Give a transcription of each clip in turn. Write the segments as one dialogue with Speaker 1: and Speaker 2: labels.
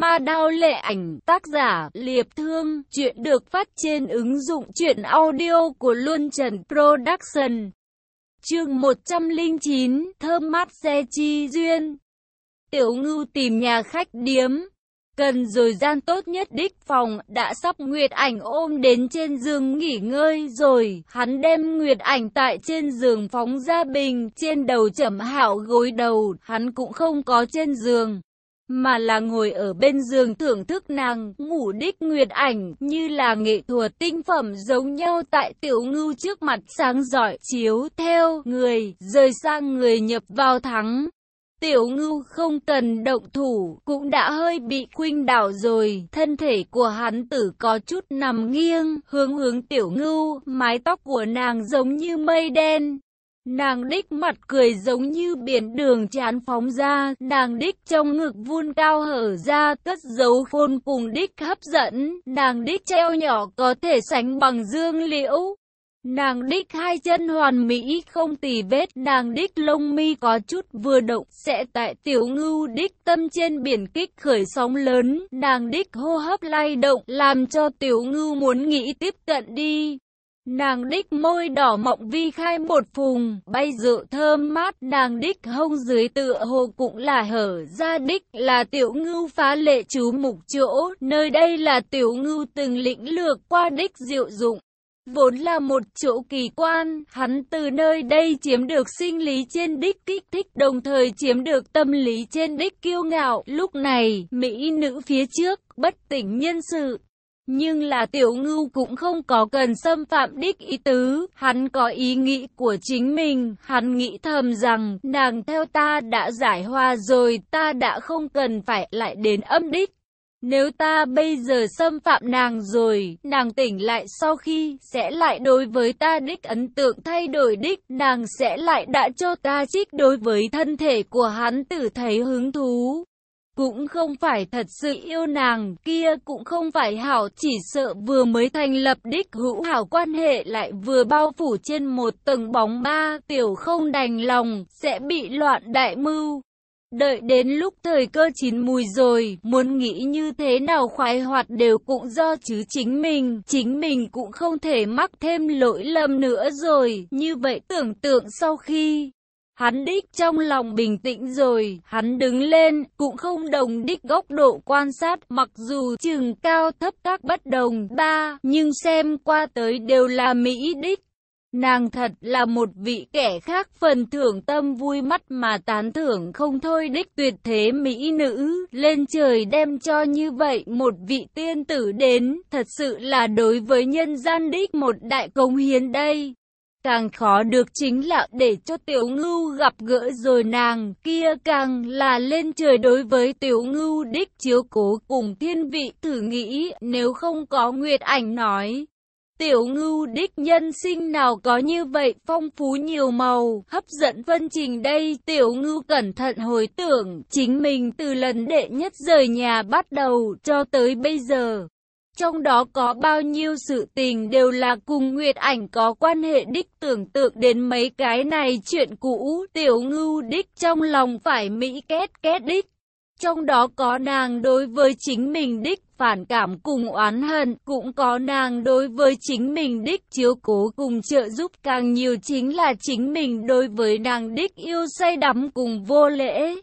Speaker 1: Ma đao lệ ảnh tác giả Liệp Thương Chuyện được phát trên ứng dụng truyện audio của Luân Trần Production. Chương 109 Thơm mát xe chi duyên. Tiểu ngưu tìm nhà khách điếm. Cần rồi gian tốt nhất đích phòng, đã sắp Nguyệt Ảnh ôm đến trên giường nghỉ ngơi rồi, hắn đem Nguyệt Ảnh tại trên giường phóng ra bình, trên đầu chẩm hảo gối đầu, hắn cũng không có trên giường mà là ngồi ở bên giường thưởng thức nàng, ngủ đích nguyệt ảnh, như là nghệ thuật tinh phẩm giống nhau tại tiểu ngưu trước mặt sáng giỏi, chiếu theo người, rời sang người nhập vào thắng. Tiểu ngưu không cần động thủ, cũng đã hơi bị khuynh đảo rồi, thân thể của hắn tử có chút nằm nghiêng, hướng hướng tiểu ngưu, mái tóc của nàng giống như mây đen, Nàng đích mặt cười giống như biển đường chán phóng ra, nàng đích trong ngực vun cao hở ra, cất dấu khôn cùng đích hấp dẫn, nàng đích treo nhỏ có thể sánh bằng dương liễu. Nàng đích hai chân hoàn mỹ không tì vết, nàng đích lông mi có chút vừa động, sẽ tại tiểu ngưu đích tâm trên biển kích khởi sóng lớn, nàng đích hô hấp lay động, làm cho tiểu ngưu muốn nghĩ tiếp cận đi. Nàng đích môi đỏ mọng vi khai một phùng, bay rượu thơm mát, nàng đích hông dưới tựa hồ cũng là hở ra đích, là tiểu ngưu phá lệ chú mục chỗ, nơi đây là tiểu ngưu từng lĩnh lược qua đích diệu dụng. Vốn là một chỗ kỳ quan, hắn từ nơi đây chiếm được sinh lý trên đích kích thích đồng thời chiếm được tâm lý trên đích kiêu ngạo. Lúc này, Mỹ nữ phía trước, bất tỉnh nhân sự, nhưng là tiểu ngưu cũng không có cần xâm phạm đích ý tứ, hắn có ý nghĩ của chính mình, hắn nghĩ thầm rằng, nàng theo ta đã giải hòa rồi, ta đã không cần phải lại đến âm đích. Nếu ta bây giờ xâm phạm nàng rồi, nàng tỉnh lại sau khi sẽ lại đối với ta đích ấn tượng thay đổi đích, nàng sẽ lại đã cho ta trích đối với thân thể của hắn tử thấy hứng thú cũng không phải thật sự yêu nàng, kia cũng không phải hảo, chỉ sợ vừa mới thành lập đích hữu hảo quan hệ lại vừa bao phủ trên một tầng bóng ba, tiểu không đành lòng, sẽ bị loạn đại mưu. Đợi đến lúc thời cơ chín mùi rồi, muốn nghĩ như thế nào khoái hoạt đều cũng do chứ chính mình, chính mình cũng không thể mắc thêm lỗi lầm nữa rồi, như vậy tưởng tượng sau khi Hắn đích trong lòng bình tĩnh rồi, hắn đứng lên, cũng không đồng đích góc độ quan sát, mặc dù chừng cao thấp các bất đồng, ba, nhưng xem qua tới đều là Mỹ đích. Nàng thật là một vị kẻ khác phần thưởng tâm vui mắt mà tán thưởng không thôi đích tuyệt thế mỹ nữ, lên trời đem cho như vậy một vị tiên tử đến, thật sự là đối với nhân gian đích một đại công hiến đây. Càng khó được chính là để cho tiểu ngưu gặp gỡ rồi nàng kia càng là lên trời đối với tiểu ngưu đích chiếu cố cùng thiên vị thử nghĩ nếu không có nguyệt ảnh nói. Tiểu ngưu đích nhân sinh nào có như vậy phong phú nhiều màu, hấp dẫn vân trình đây, tiểu ngưu cẩn thận hồi tưởng, chính mình từ lần đệ nhất rời nhà bắt đầu cho tới bây giờ. Trong đó có bao nhiêu sự tình đều là cùng Nguyệt Ảnh có quan hệ đích tưởng tượng đến mấy cái này chuyện cũ, tiểu ngưu đích trong lòng phải mỹ kết kết đích. Trong đó có nàng đối với chính mình đích phản cảm cùng oán hận, cũng có nàng đối với chính mình đích chiếu cố cùng trợ giúp càng nhiều chính là chính mình đối với nàng đích yêu say đắm cùng vô lễ.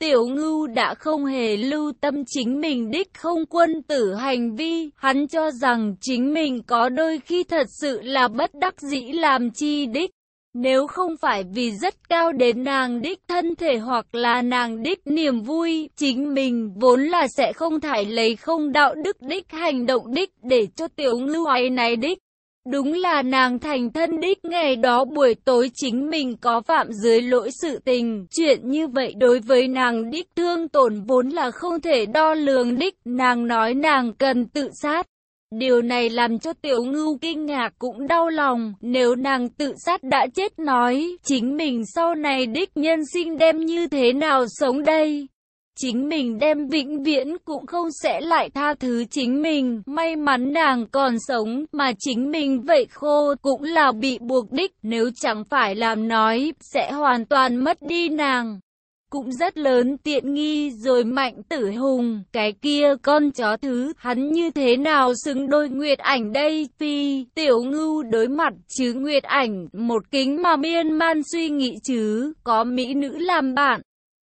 Speaker 1: Tiểu ngưu đã không hề lưu tâm chính mình đích không quân tử hành vi, hắn cho rằng chính mình có đôi khi thật sự là bất đắc dĩ làm chi đích. Nếu không phải vì rất cao đến nàng đích thân thể hoặc là nàng đích niềm vui, chính mình vốn là sẽ không thải lấy không đạo đức đích hành động đích để cho tiểu ngưu ấy này đích. Đúng là nàng thành thân đích ngày đó buổi tối chính mình có phạm dưới lỗi sự tình. Chuyện như vậy đối với nàng đích thương tổn vốn là không thể đo lường đích. Nàng nói nàng cần tự sát. Điều này làm cho tiểu ngưu kinh ngạc cũng đau lòng. Nếu nàng tự sát đã chết nói, chính mình sau này đích nhân sinh đem như thế nào sống đây? Chính mình đem vĩnh viễn cũng không sẽ lại tha thứ chính mình. May mắn nàng còn sống, mà chính mình vậy khô cũng là bị buộc đích, nếu chẳng phải làm nói, sẽ hoàn toàn mất đi nàng. cũng rất lớn tiện nghi rồi mạnh tử hùng, cái kia con chó thứ, hắn như thế nào xứng đôi Nguyệt ảnh đây, phi, tiểu ngưu đối mặt chứ Nguyệt ảnh, một kính mà miên man suy nghĩ chứ, có mỹ nữ làm bạn.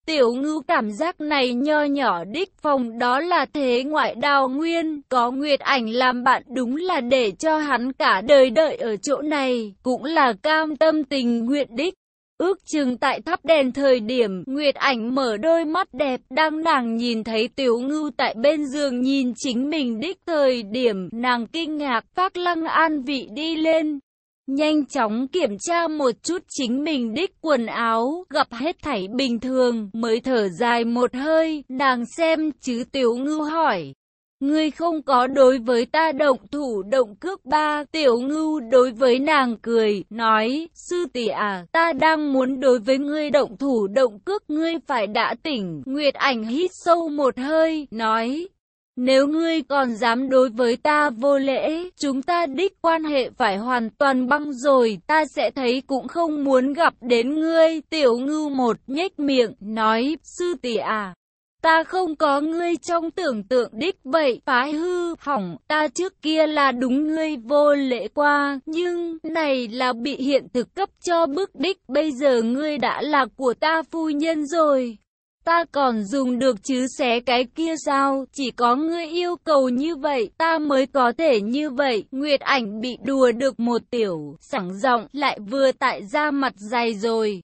Speaker 1: Tiểu ngưu cảm giác này nho nhỏ đích phòng đó là thế ngoại đào nguyên, có Nguyệt ảnh làm bạn đúng là để cho hắn cả đời đợi ở chỗ này, cũng là cam tâm tình nguyện đích. Ước chừng tại thắp đèn thời điểm, Nguyệt ảnh mở đôi mắt đẹp, đang nàng nhìn thấy tiểu ngưu tại bên giường nhìn chính mình đích thời điểm, nàng kinh ngạc, phát lăng an vị đi lên. Nhanh chóng kiểm tra một chút chính mình đích quần áo, gặp hết thảy bình thường, mới thở dài một hơi, nàng xem chứ tiểu ngư hỏi. Ngươi không có đối với ta động thủ động cước ba, tiểu ngưu đối với nàng cười, nói, sư tỷ à, ta đang muốn đối với ngươi động thủ động cước ngươi phải đã tỉnh, Nguyệt ảnh hít sâu một hơi, nói, nếu ngươi còn dám đối với ta vô lễ, chúng ta đích quan hệ phải hoàn toàn băng rồi, ta sẽ thấy cũng không muốn gặp đến ngươi. Tiểu ngưu một nhếch miệng, nói, sư tỷ à, ta không có ngươi trong tưởng tượng đích vậy, phái hư, hỏng, ta trước kia là đúng ngươi vô lễ qua, nhưng, này là bị hiện thực cấp cho bức đích, bây giờ ngươi đã là của ta phu nhân rồi. Ta còn dùng được chứ xé cái kia sao, chỉ có ngươi yêu cầu như vậy, ta mới có thể như vậy. Nguyệt ảnh bị đùa được một tiểu, sẵn giọng lại vừa tại ra mặt dày rồi.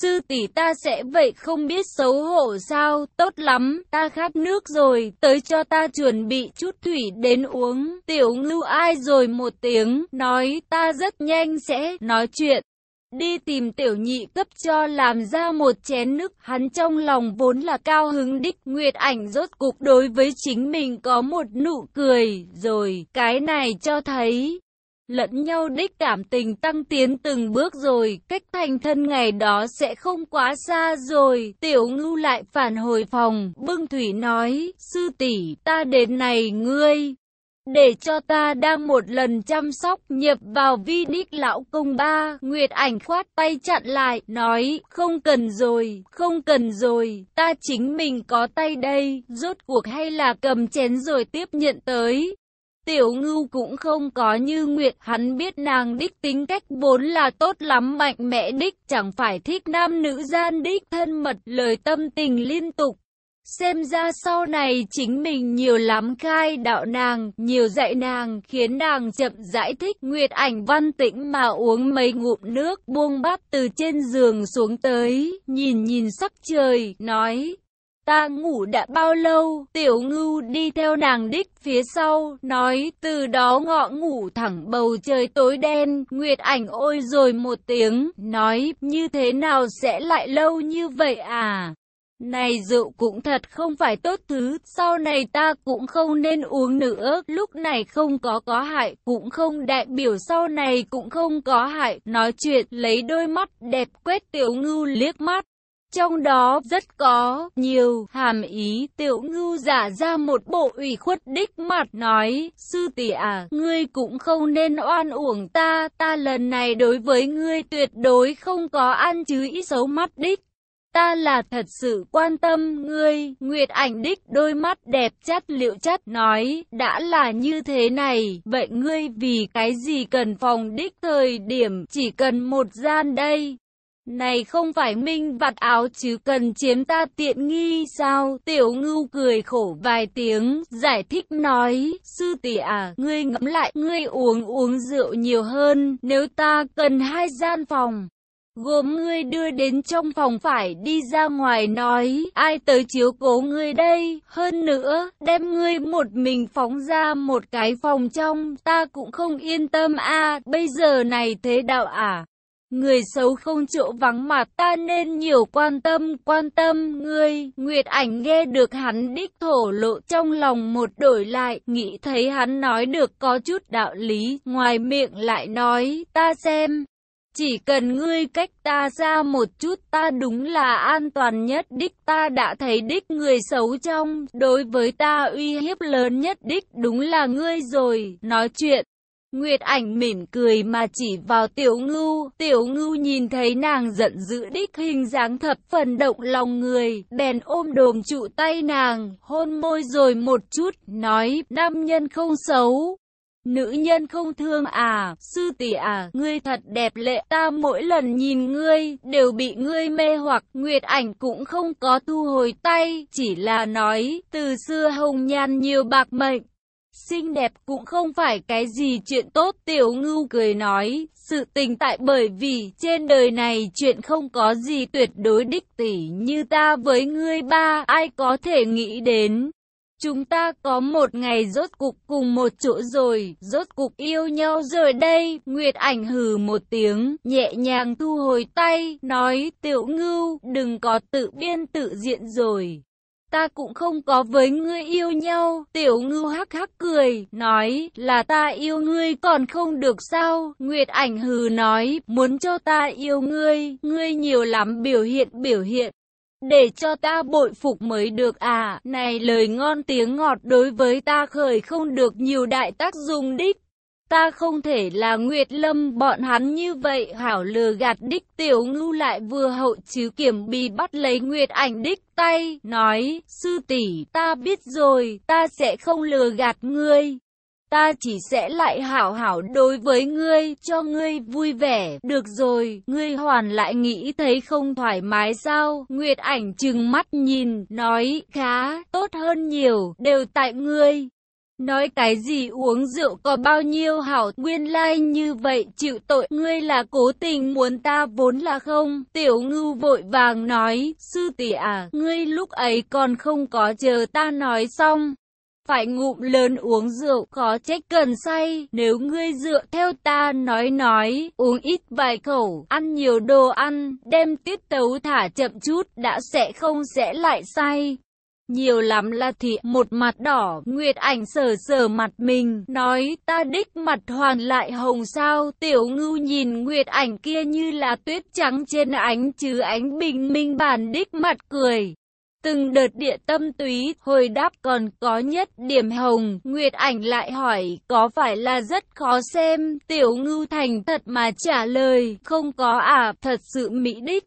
Speaker 1: Sư tỷ ta sẽ vậy không biết xấu hổ sao, tốt lắm, ta khát nước rồi, tới cho ta chuẩn bị chút thủy đến uống. Tiểu ngưu ai rồi một tiếng, nói ta rất nhanh sẽ nói chuyện đi tìm tiểu nhị cấp cho làm ra một chén nước, hắn trong lòng vốn là cao hứng đích, Nguyệt ảnh rốt cục đối với chính mình có một nụ cười, rồi, cái này cho thấy, lẫn nhau đích cảm tình tăng tiến từng bước rồi, cách thành thân ngày đó sẽ không quá xa rồi, tiểu ngưu lại phản hồi phòng, bưng thủy nói, sư tỷ ta đến này ngươi, để cho ta đang một lần chăm sóc nhập vào vi đích lão công ba. Nguyệt ảnh khoát tay chặn lại, nói, không cần rồi, không cần rồi, ta chính mình có tay đây, rốt cuộc hay là cầm chén rồi tiếp nhận tới. Tiểu ngưu cũng không có như Nguyệt, hắn biết nàng đích tính cách vốn là tốt lắm mạnh mẽ đích, chẳng phải thích nam nữ gian đích thân mật, lời tâm tình liên tục. Xem ra sau này chính mình nhiều lắm khai đạo nàng, nhiều dạy nàng, khiến nàng chậm giải thích. Nguyệt ảnh văn tĩnh mà uống mấy ngụm nước, buông bắp từ trên giường xuống tới, nhìn nhìn sắc trời, nói. Ta ngủ đã bao lâu, tiểu ngưu đi theo nàng đích phía sau, nói từ đó ngọ ngủ thẳng bầu trời tối đen, nguyệt ảnh ôi rồi một tiếng, nói như thế nào sẽ lại lâu như vậy à? Này rượu cũng thật không phải tốt thứ, sau này ta cũng không nên uống nữa, lúc này không có có hại, cũng không đại biểu sau này cũng không có hại, nói chuyện, lấy đôi mắt đẹp quét tiểu ngưu liếc mắt. Trong đó rất có nhiều hàm ý tiểu ngưu giả ra một bộ ủy khuất đích mặt nói Sư tỷ à, ngươi cũng không nên oan uổng ta, ta lần này đối với ngươi tuyệt đối không có ăn chứ ý xấu mắt đích. Ta là thật sự quan tâm ngươi, Nguyệt ảnh đích đôi mắt đẹp chất liệu chất nói, đã là như thế này, vậy ngươi vì cái gì cần phòng đích thời điểm, chỉ cần một gian đây. Này không phải minh vặt áo chứ cần chiếm ta tiện nghi sao? Tiểu ngưu cười khổ vài tiếng, giải thích nói, sư tỷ à, ngươi ngẫm lại, ngươi uống uống rượu nhiều hơn, nếu ta cần hai gian phòng gồm ngươi đưa đến trong phòng phải đi ra ngoài nói, ai tới chiếu cố ngươi đây, hơn nữa, đem ngươi một mình phóng ra một cái phòng trong, ta cũng không yên tâm a bây giờ này thế đạo à. Người xấu không chỗ vắng mặt ta nên nhiều quan tâm, quan tâm ngươi. Nguyệt ảnh nghe được hắn đích thổ lộ trong lòng một đổi lại, nghĩ thấy hắn nói được có chút đạo lý, ngoài miệng lại nói, ta xem. Chỉ cần ngươi cách ta ra một chút ta đúng là an toàn nhất. Đích ta đã thấy đích người xấu trong, đối với ta uy hiếp lớn nhất đích đúng là ngươi rồi, nói chuyện. Nguyệt ảnh mỉm cười mà chỉ vào tiểu ngưu, tiểu ngưu nhìn thấy nàng giận dữ đích hình dáng thập phần động lòng người, bèn ôm đồm trụ tay nàng, hôn môi rồi một chút, nói, nam nhân không xấu. Nữ nhân không thương à, sư tỷ à, ngươi thật đẹp lệ, ta mỗi lần nhìn ngươi, đều bị ngươi mê hoặc, Nguyệt ảnh cũng không có thu hồi tay, chỉ là nói, từ xưa hồng nhan nhiều bạc mệnh, xinh đẹp cũng không phải cái gì chuyện tốt. Tiểu ngưu cười nói, sự tình tại bởi vì trên đời này chuyện không có gì tuyệt đối đích tỷ như ta với ngươi ba, ai có thể nghĩ đến. Chúng ta có một ngày rốt cục cùng một chỗ rồi, rốt cục yêu nhau rồi đây. Nguyệt ảnh hừ một tiếng, nhẹ nhàng thu hồi tay, nói tiểu ngưu, đừng có tự biên tự diện rồi ta cũng không có với ngươi yêu nhau. Tiểu ngưu hắc hắc cười, nói là ta yêu ngươi còn không được sao. Nguyệt ảnh hừ nói, muốn cho ta yêu ngươi, ngươi nhiều lắm biểu hiện biểu hiện. Để cho ta bội phục mới được à, này lời ngon tiếng ngọt đối với ta khởi không được nhiều đại tác dụng đích. Ta không thể là Nguyệt Lâm bọn hắn như vậy hảo lừa gạt đích tiểu ngưu lại vừa hậu chứ kiểm bì bắt lấy Nguyệt ảnh đích tay, nói, sư tỷ ta biết rồi, ta sẽ không lừa gạt ngươi. Ta chỉ sẽ lại hảo hảo đối với ngươi, cho ngươi vui vẻ, được rồi, ngươi hoàn lại nghĩ thấy không thoải mái sao, Nguyệt ảnh chừng mắt nhìn, nói, khá, tốt hơn nhiều, đều tại ngươi. Nói cái gì uống rượu có bao nhiêu hảo? Nguyên lai like như vậy chịu tội. Ngươi là cố tình muốn ta vốn là không? Tiểu ngưu vội vàng nói sư tỷ à ngươi lúc ấy còn không có chờ ta nói xong phải ngụm lớn uống rượu khó trách cần say. Nếu ngươi dựa theo ta nói nói uống ít vài khẩu ăn nhiều đồ ăn đem tiết tấu thả chậm chút đã sẽ không sẽ lại say. Nhiều lắm là thị một mặt đỏ, Nguyệt ảnh sờ sờ mặt mình, nói ta đích mặt hoàn lại hồng sao, tiểu ngưu nhìn Nguyệt ảnh kia như là tuyết trắng trên ánh chứ ánh bình minh bản đích mặt cười. Từng đợt địa tâm túy, hồi đáp còn có nhất điểm hồng, Nguyệt ảnh lại hỏi, có phải là rất khó xem, tiểu ngưu thành thật mà trả lời, không có à, thật sự mỹ đích.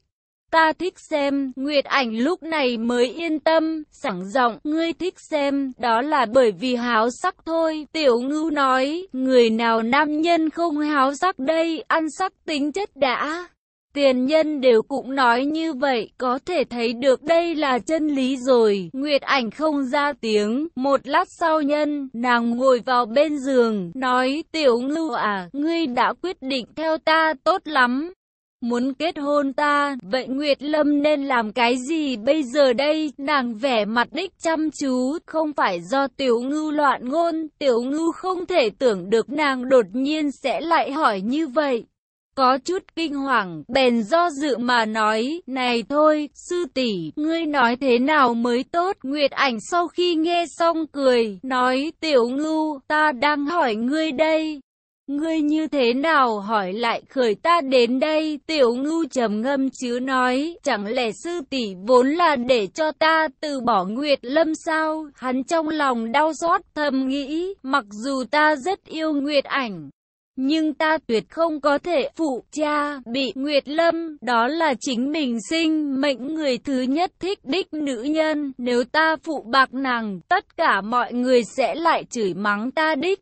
Speaker 1: Ta thích xem, Nguyệt ảnh lúc này mới yên tâm, sẵn giọng, ngươi thích xem, đó là bởi vì háo sắc thôi. Tiểu ngưu nói, người nào nam nhân không háo sắc đây, ăn sắc tính chất đã. Tiền nhân đều cũng nói như vậy, có thể thấy được đây là chân lý rồi. Nguyệt ảnh không ra tiếng, một lát sau nhân, nàng ngồi vào bên giường, nói, tiểu ngưu à, ngươi đã quyết định theo ta tốt lắm. Muốn kết hôn ta, vậy Nguyệt Lâm nên làm cái gì bây giờ đây? Nàng vẻ mặt đích chăm chú, không phải do tiểu ngư loạn ngôn, tiểu ngư không thể tưởng được nàng đột nhiên sẽ lại hỏi như vậy. Có chút kinh hoàng, bèn do dự mà nói, này thôi, sư tỷ, ngươi nói thế nào mới tốt? Nguyệt ảnh sau khi nghe xong cười, nói, tiểu ngưu, ta đang hỏi ngươi đây. Ngươi như thế nào hỏi lại khởi ta đến đây, tiểu ngưu trầm ngâm chứ nói, chẳng lẽ sư tỷ vốn là để cho ta từ bỏ Nguyệt Lâm sao? Hắn trong lòng đau xót thầm nghĩ, mặc dù ta rất yêu Nguyệt ảnh. Nhưng ta tuyệt không có thể phụ cha bị Nguyệt Lâm, đó là chính mình sinh mệnh người thứ nhất thích đích nữ nhân, nếu ta phụ bạc nàng, tất cả mọi người sẽ lại chửi mắng ta đích.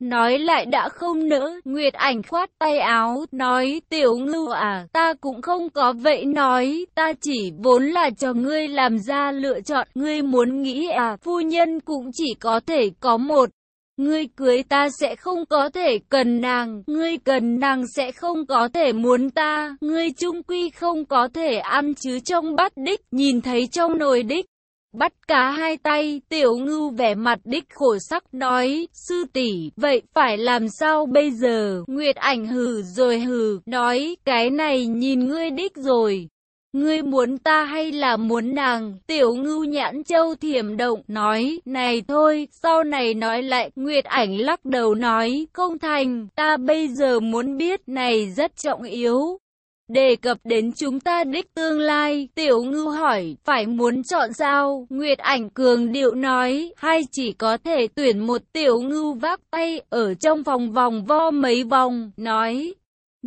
Speaker 1: Nói lại đã không nỡ, Nguyệt ảnh khoát tay áo, nói, tiểu ngưu à, ta cũng không có vậy nói, ta chỉ vốn là cho ngươi làm ra lựa chọn, ngươi muốn nghĩ à, phu nhân cũng chỉ có thể có một. Ngươi cưới ta sẽ không có thể cần nàng, ngươi cần nàng sẽ không có thể muốn ta, ngươi trung quy không có thể ăn chứ trong bát đích, nhìn thấy trong nồi đích. Bắt cá hai tay, tiểu ngưu vẻ mặt đích khổ sắc nói, sư tỷ vậy phải làm sao bây giờ? Nguyệt ảnh hừ rồi hừ, nói, cái này nhìn ngươi đích rồi. Ngươi muốn ta hay là muốn nàng? Tiểu ngưu nhãn châu thiểm động, nói, này thôi, sau này nói lại, Nguyệt ảnh lắc đầu nói, không thành, ta bây giờ muốn biết, này rất trọng yếu. Đề cập đến chúng ta đích tương lai, tiểu ngư hỏi, phải muốn chọn sao? Nguyệt ảnh cường điệu nói, hay chỉ có thể tuyển một tiểu ngư vác tay, ở trong phòng vòng vo mấy vòng, nói.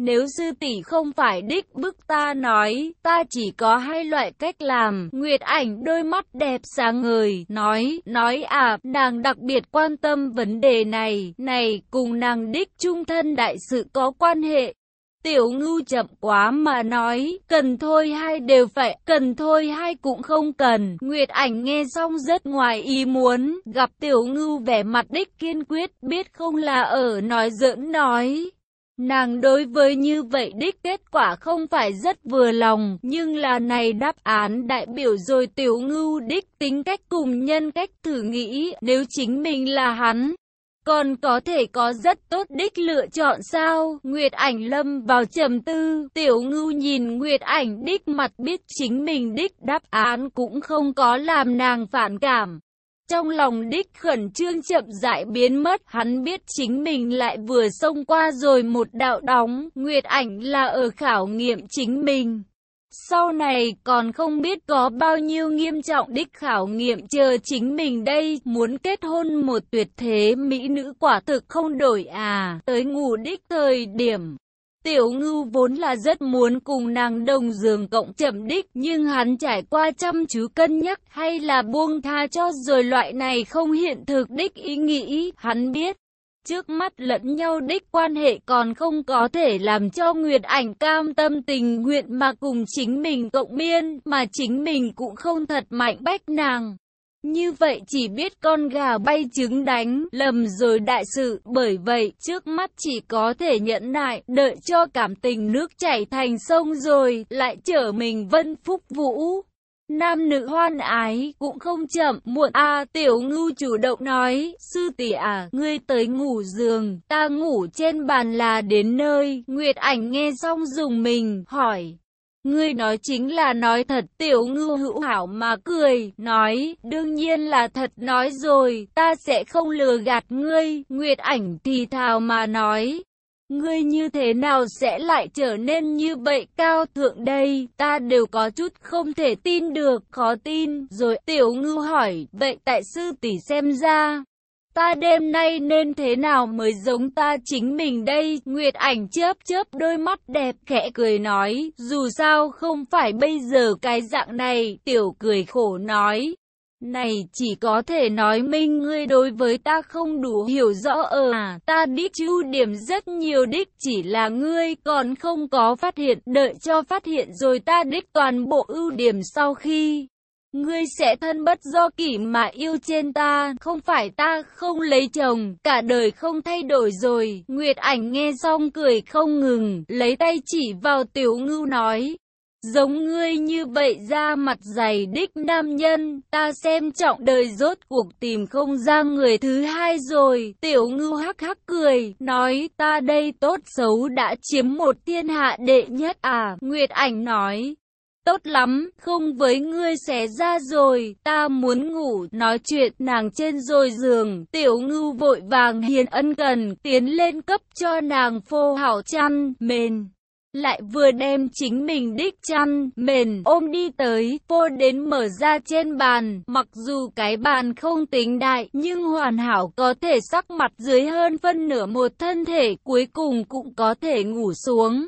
Speaker 1: Nếu sư tỷ không phải đích bức ta nói, ta chỉ có hai loại cách làm. Nguyệt ảnh đôi mắt đẹp sáng ngời, nói, nói à, nàng đặc biệt quan tâm vấn đề này, này, cùng nàng đích trung thân đại sự có quan hệ. Tiểu ngưu chậm quá mà nói, cần thôi hai đều phải, cần thôi hai cũng không cần. Nguyệt ảnh nghe xong rất ngoài ý muốn, gặp tiểu ngưu vẻ mặt đích kiên quyết, biết không là ở nói giỡn nói. Nàng đối với như vậy đích kết quả không phải rất vừa lòng, nhưng là này đáp án đại biểu rồi tiểu ngưu đích tính cách cùng nhân cách thử nghĩ nếu chính mình là hắn. Còn có thể có rất tốt đích lựa chọn sao? Nguyệt ảnh lâm vào trầm tư, tiểu ngưu nhìn Nguyệt ảnh đích mặt biết chính mình đích đáp án cũng không có làm nàng phản cảm. Trong lòng đích khẩn trương chậm rãi biến mất, hắn biết chính mình lại vừa xông qua rồi một đạo đóng, Nguyệt ảnh là ở khảo nghiệm chính mình. Sau này còn không biết có bao nhiêu nghiêm trọng đích khảo nghiệm chờ chính mình đây, muốn kết hôn một tuyệt thế mỹ nữ quả thực không đổi à, tới ngủ đích thời điểm. Tiểu ngưu vốn là rất muốn cùng nàng đồng giường cộng chậm đích, nhưng hắn trải qua chăm chú cân nhắc hay là buông tha cho rồi loại này không hiện thực đích ý nghĩ, hắn biết. Trước mắt lẫn nhau đích quan hệ còn không có thể làm cho Nguyệt ảnh cam tâm tình nguyện mà cùng chính mình cộng biên, mà chính mình cũng không thật mạnh bách nàng. Như vậy chỉ biết con gà bay trứng đánh, lầm rồi đại sự, bởi vậy trước mắt chỉ có thể nhẫn nại, đợi cho cảm tình nước chảy thành sông rồi, lại trở mình vân phúc vũ. Nam nữ hoan ái cũng không chậm, muộn a tiểu ngưu chủ động nói, sư tỷ à, ngươi tới ngủ giường, ta ngủ trên bàn là đến nơi, Nguyệt ảnh nghe xong dùng mình, hỏi. Ngươi nói chính là nói thật tiểu ngưu hữu hảo mà cười, nói, đương nhiên là thật nói rồi, ta sẽ không lừa gạt ngươi, Nguyệt ảnh thì thào mà nói. Ngươi như thế nào sẽ lại trở nên như vậy cao thượng đây, ta đều có chút không thể tin được, khó tin, rồi tiểu ngư hỏi, vậy tại sư tỷ xem ra, Ta đêm nay nên thế nào mới giống ta chính mình đây? Nguyệt ảnh chớp chớp đôi mắt đẹp khẽ cười nói, dù sao không phải bây giờ cái dạng này, tiểu cười khổ nói. Này chỉ có thể nói minh ngươi đối với ta không đủ hiểu rõ ở à, ta đích ưu điểm rất nhiều đích chỉ là ngươi còn không có phát hiện, đợi cho phát hiện rồi ta đích toàn bộ ưu điểm sau khi Ngươi sẽ thân bất do kỷ mà yêu trên ta, không phải ta không lấy chồng, cả đời không thay đổi rồi. Nguyệt ảnh nghe xong cười không ngừng, lấy tay chỉ vào tiểu ngưu nói. Giống ngươi như vậy ra mặt dày đích nam nhân, ta xem trọng đời rốt cuộc tìm không ra người thứ hai rồi. Tiểu ngưu hắc hắc cười, nói ta đây tốt xấu đã chiếm một thiên hạ đệ nhất à. Nguyệt ảnh nói, Tốt lắm, không với ngươi xé ra rồi, ta muốn ngủ, nói chuyện nàng trên rồi giường, tiểu ngưu vội vàng hiền ân cần, tiến lên cấp cho nàng phô hảo chăn, mền. Lại vừa đem chính mình đích chăn, mền, ôm đi tới, phô đến mở ra trên bàn, mặc dù cái bàn không tính đại, nhưng hoàn hảo có thể sắc mặt dưới hơn phân nửa một thân thể, cuối cùng cũng có thể ngủ xuống.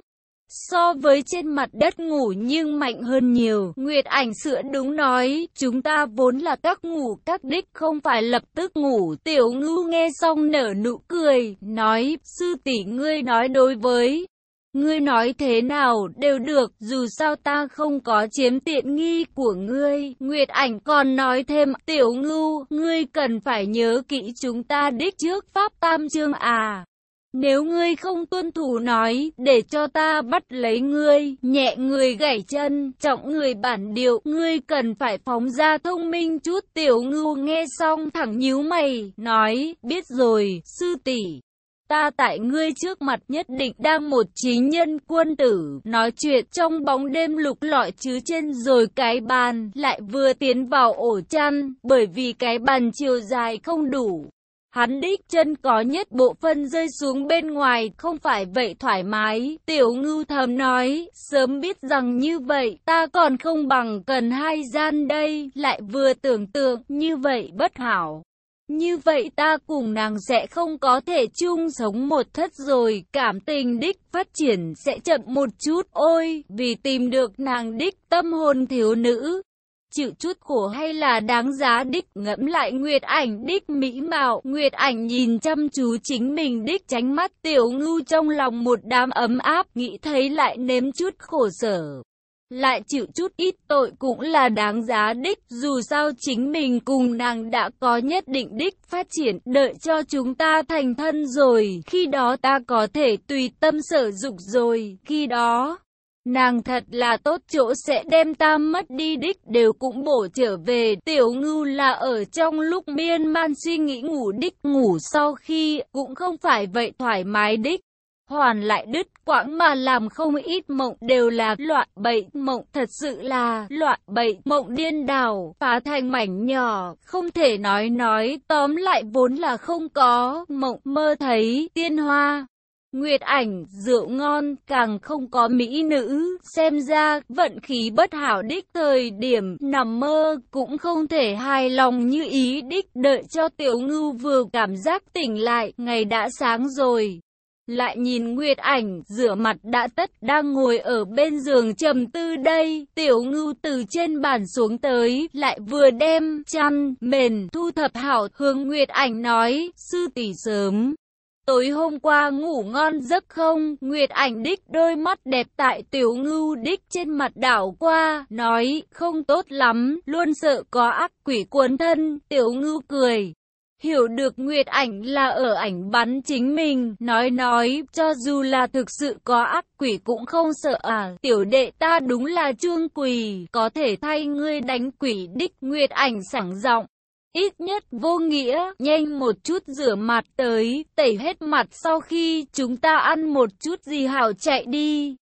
Speaker 1: So với trên mặt đất ngủ nhưng mạnh hơn nhiều, Nguyệt ảnh sữa đúng nói, chúng ta vốn là các ngủ các đích không phải lập tức ngủ. Tiểu ngưu nghe xong nở nụ cười, nói, sư tỷ ngươi nói đối với. Ngươi nói thế nào đều được, dù sao ta không có chiếm tiện nghi của ngươi. Nguyệt ảnh còn nói thêm, tiểu ngưu, ngươi cần phải nhớ kỹ chúng ta đích trước pháp tam chương à. Nếu ngươi không tuân thủ nói, để cho ta bắt lấy ngươi, nhẹ người gãy chân, trọng người bản điệu, ngươi cần phải phóng ra thông minh chút. Tiểu ngưu nghe xong thẳng nhíu mày, nói, biết rồi, sư tỷ ta tại ngươi trước mặt nhất định đang một chính nhân quân tử, nói chuyện trong bóng đêm lục lọi chứ trên rồi cái bàn, lại vừa tiến vào ổ chăn, bởi vì cái bàn chiều dài không đủ. Hắn đích chân có nhất bộ phân rơi xuống bên ngoài, không phải vậy thoải mái. Tiểu ngưu thầm nói, sớm biết rằng như vậy, ta còn không bằng cần hai gian đây, lại vừa tưởng tượng, như vậy bất hảo. Như vậy ta cùng nàng sẽ không có thể chung sống một thất rồi, cảm tình đích phát triển sẽ chậm một chút, ôi, vì tìm được nàng đích tâm hồn thiếu nữ, chịu chút khổ hay là đáng giá đích ngẫm lại Nguyệt ảnh đích mỹ mạo. Nguyệt ảnh nhìn chăm chú chính mình đích tránh mắt tiểu ngu trong lòng một đám ấm áp, nghĩ thấy lại nếm chút khổ sở. Lại chịu chút ít tội cũng là đáng giá đích, dù sao chính mình cùng nàng đã có nhất định đích phát triển, đợi cho chúng ta thành thân rồi, khi đó ta có thể tùy tâm sở dục rồi, khi đó... Nàng thật là tốt chỗ sẽ đem ta mất đi đích đều cũng bổ trở về. Tiểu ngưu là ở trong lúc miên man suy nghĩ ngủ đích, ngủ sau khi cũng không phải vậy thoải mái đích. Hoàn lại đứt quãng mà làm không ít mộng đều là loạn bậy mộng thật sự là loạn bậy mộng điên đảo, phá thành mảnh nhỏ, không thể nói nói, tóm lại vốn là không có mộng mơ thấy tiên hoa Nguyệt ảnh, rượu ngon, càng không có mỹ nữ, xem ra, vận khí bất hảo đích thời điểm, nằm mơ, cũng không thể hài lòng như ý đích, đợi cho tiểu ngưu vừa cảm giác tỉnh lại, ngày đã sáng rồi. Lại nhìn Nguyệt ảnh, rửa mặt đã tất, đang ngồi ở bên giường trầm tư đây, tiểu ngưu từ trên bàn xuống tới, lại vừa đem, chăn, mền, thu thập hảo, hướng Nguyệt ảnh nói, sư tỷ sớm. Tối hôm qua ngủ ngon giấc không? Nguyệt ảnh đích đôi mắt đẹp tại tiểu ngưu đích trên mặt đảo qua, nói không tốt lắm, luôn sợ có ác quỷ cuốn thân, tiểu ngưu cười. Hiểu được Nguyệt ảnh là ở ảnh bắn chính mình, nói nói, cho dù là thực sự có ác quỷ cũng không sợ à, tiểu đệ ta đúng là trương quỷ, có thể thay ngươi đánh quỷ đích Nguyệt ảnh sảng giọng. Ít nhất vô nghĩa, nhanh một chút rửa mặt tới, tẩy hết mặt sau khi chúng ta ăn một chút gì hảo chạy đi.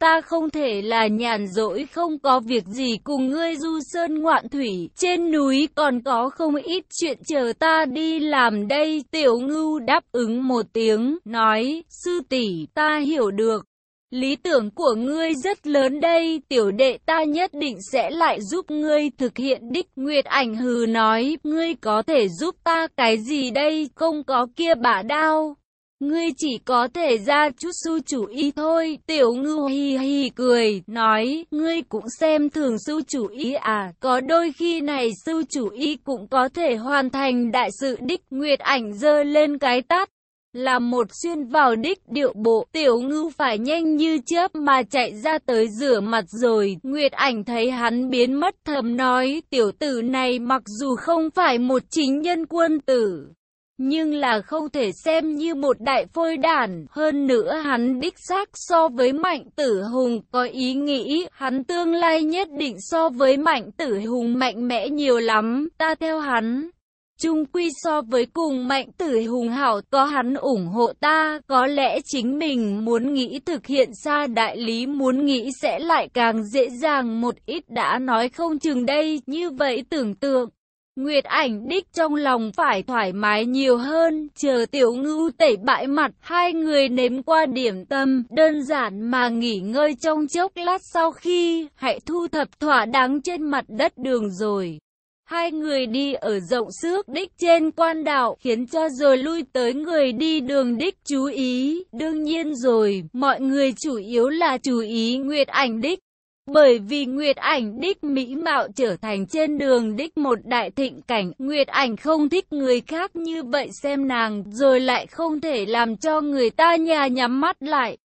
Speaker 1: Ta không thể là nhàn rỗi không có việc gì cùng ngươi du sơn ngoạn thủy, trên núi còn có không ít chuyện chờ ta đi làm đây. Tiểu ngưu đáp ứng một tiếng, nói, sư tỷ ta hiểu được. Lý tưởng của ngươi rất lớn đây, tiểu đệ ta nhất định sẽ lại giúp ngươi thực hiện đích. Nguyệt ảnh hừ nói, ngươi có thể giúp ta cái gì đây, không có kia bả đao. Ngươi chỉ có thể ra chút su chủ ý thôi, tiểu ngư hì hì cười, nói, ngươi cũng xem thường su chủ ý à, có đôi khi này su chủ ý cũng có thể hoàn thành đại sự đích, Nguyệt ảnh dơ lên cái tát, là một xuyên vào đích điệu bộ, tiểu ngưu phải nhanh như chớp mà chạy ra tới rửa mặt rồi, Nguyệt ảnh thấy hắn biến mất thầm nói, tiểu tử này mặc dù không phải một chính nhân quân tử, nhưng là không thể xem như một đại phôi đản, hơn nữa hắn đích xác so với mạnh tử hùng có ý nghĩ, hắn tương lai nhất định so với mạnh tử hùng mạnh mẽ nhiều lắm, ta theo hắn. Trung quy so với cùng mạnh tử hùng hảo có hắn ủng hộ ta, có lẽ chính mình muốn nghĩ thực hiện xa đại lý muốn nghĩ sẽ lại càng dễ dàng một ít đã nói không chừng đây, như vậy tưởng tượng. Nguyệt ảnh đích trong lòng phải thoải mái nhiều hơn, chờ tiểu ngưu tẩy bãi mặt, hai người nếm qua điểm tâm, đơn giản mà nghỉ ngơi trong chốc lát sau khi, hãy thu thập thỏa đáng trên mặt đất đường rồi. Hai người đi ở rộng xước đích trên quan đảo khiến cho rồi lui tới người đi đường đích chú ý. Đương nhiên rồi, mọi người chủ yếu là chú ý Nguyệt ảnh đích. Bởi vì Nguyệt ảnh đích mỹ mạo trở thành trên đường đích một đại thịnh cảnh, Nguyệt ảnh không thích người khác như vậy xem nàng, rồi lại không thể làm cho người ta nhà nhắm mắt lại.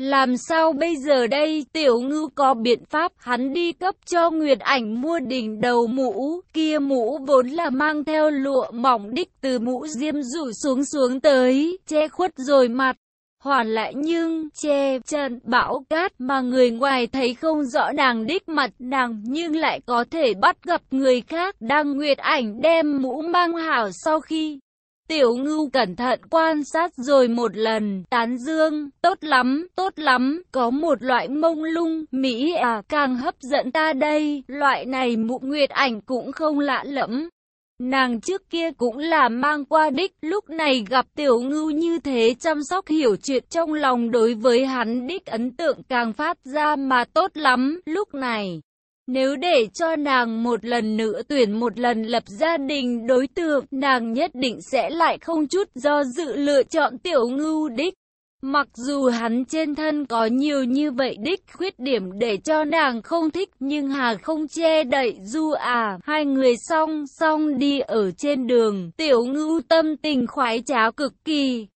Speaker 1: Làm sao bây giờ đây, tiểu ngư có biện pháp hắn đi cấp cho Nguyệt ảnh mua đỉnh đầu mũ, kia mũ vốn là mang theo lụa mỏng đích từ mũ diêm rủ xuống xuống tới, che khuất rồi mặt. Hoàn lại nhưng, che, chân, bão, cát mà người ngoài thấy không rõ nàng đích mặt nàng nhưng lại có thể bắt gặp người khác. Đang Nguyệt ảnh đem mũ mang hảo sau khi Tiểu ngưu cẩn thận quan sát rồi một lần, tán dương, tốt lắm, tốt lắm, có một loại mông lung, Mỹ à, càng hấp dẫn ta đây, loại này mụ nguyệt ảnh cũng không lạ lẫm. Nàng trước kia cũng là mang qua đích, lúc này gặp tiểu ngưu như thế chăm sóc hiểu chuyện trong lòng đối với hắn đích ấn tượng càng phát ra mà tốt lắm, lúc này. Nếu để cho nàng một lần nữa tuyển một lần lập gia đình đối tượng, nàng nhất định sẽ lại không chút do dự lựa chọn tiểu ngưu đích. Mặc dù hắn trên thân có nhiều như vậy đích khuyết điểm để cho nàng không thích nhưng Hà không che đậy du à. Hai người song song đi ở trên đường, tiểu ngưu tâm tình khoái trá cực kỳ.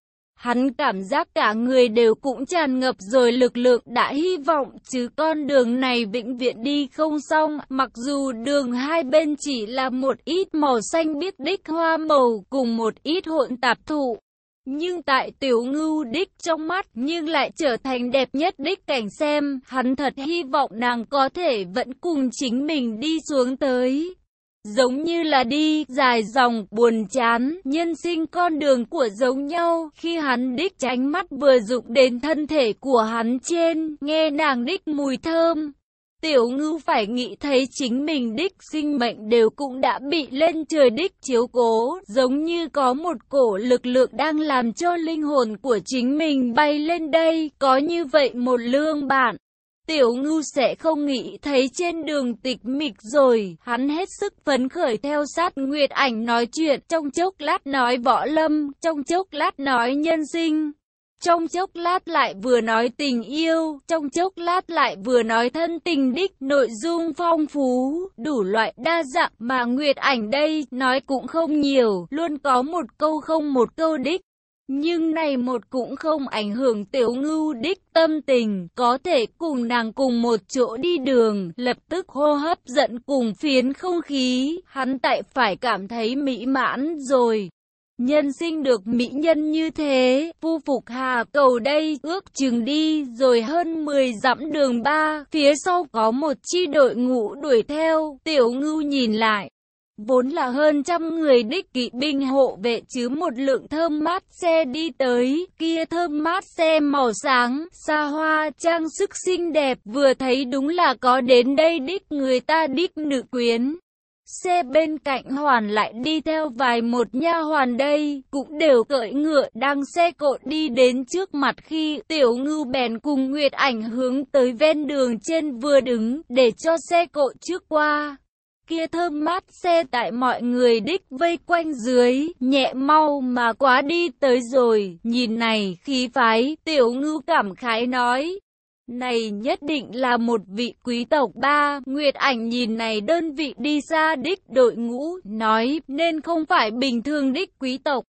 Speaker 1: Hắn cảm giác cả người đều cũng tràn ngập rồi lực lượng đã hy vọng chứ con đường này vĩnh viễn đi không xong, mặc dù đường hai bên chỉ là một ít màu xanh biết đích hoa màu cùng một ít hỗn tạp thụ. Nhưng tại tiểu ngưu đích trong mắt nhưng lại trở thành đẹp nhất đích cảnh xem, hắn thật hy vọng nàng có thể vẫn cùng chính mình đi xuống tới. Giống như là đi, dài dòng, buồn chán, nhân sinh con đường của giống nhau, khi hắn đích tránh mắt vừa dụng đến thân thể của hắn trên, nghe nàng đích mùi thơm. Tiểu ngư phải nghĩ thấy chính mình đích sinh mệnh đều cũng đã bị lên trời đích chiếu cố, giống như có một cổ lực lượng đang làm cho linh hồn của chính mình bay lên đây, có như vậy một lương bạn. Tiểu ngưu sẽ không nghĩ thấy trên đường tịch mịch rồi, hắn hết sức phấn khởi theo sát Nguyệt ảnh nói chuyện, trong chốc lát nói võ lâm, trong chốc lát nói nhân sinh. Trong chốc lát lại vừa nói tình yêu, trong chốc lát lại vừa nói thân tình đích, nội dung phong phú, đủ loại đa dạng mà Nguyệt ảnh đây nói cũng không nhiều, luôn có một câu không một câu đích. Nhưng này một cũng không ảnh hưởng tiểu ngưu đích tâm tình, có thể cùng nàng cùng một chỗ đi đường, lập tức hô hấp giận cùng phiến không khí, hắn tại phải cảm thấy mỹ mãn rồi. Nhân sinh được mỹ nhân như thế, phu phục hà cầu đây, ước chừng đi, rồi hơn 10 dặm đường ba, phía sau có một chi đội ngũ đuổi theo, tiểu ngưu nhìn lại. Vốn là hơn trăm người đích kỵ binh hộ vệ chứ một lượng thơm mát xe đi tới, kia thơm mát xe màu sáng, xa hoa, trang sức xinh đẹp, vừa thấy đúng là có đến đây đích người ta đích nữ quyến. Xe bên cạnh hoàn lại đi theo vài một nha hoàn đây, cũng đều cởi ngựa đang xe cộ đi đến trước mặt khi tiểu ngư bèn cùng Nguyệt ảnh hướng tới ven đường trên vừa đứng để cho xe cộ trước qua kia thơm mát xe tại mọi người đích vây quanh dưới, nhẹ mau mà quá đi tới rồi, nhìn này khí phái, tiểu ngưu cảm khái nói. Này nhất định là một vị quý tộc ba, Nguyệt ảnh nhìn này đơn vị đi xa đích đội ngũ, nói nên không phải bình thường đích quý tộc.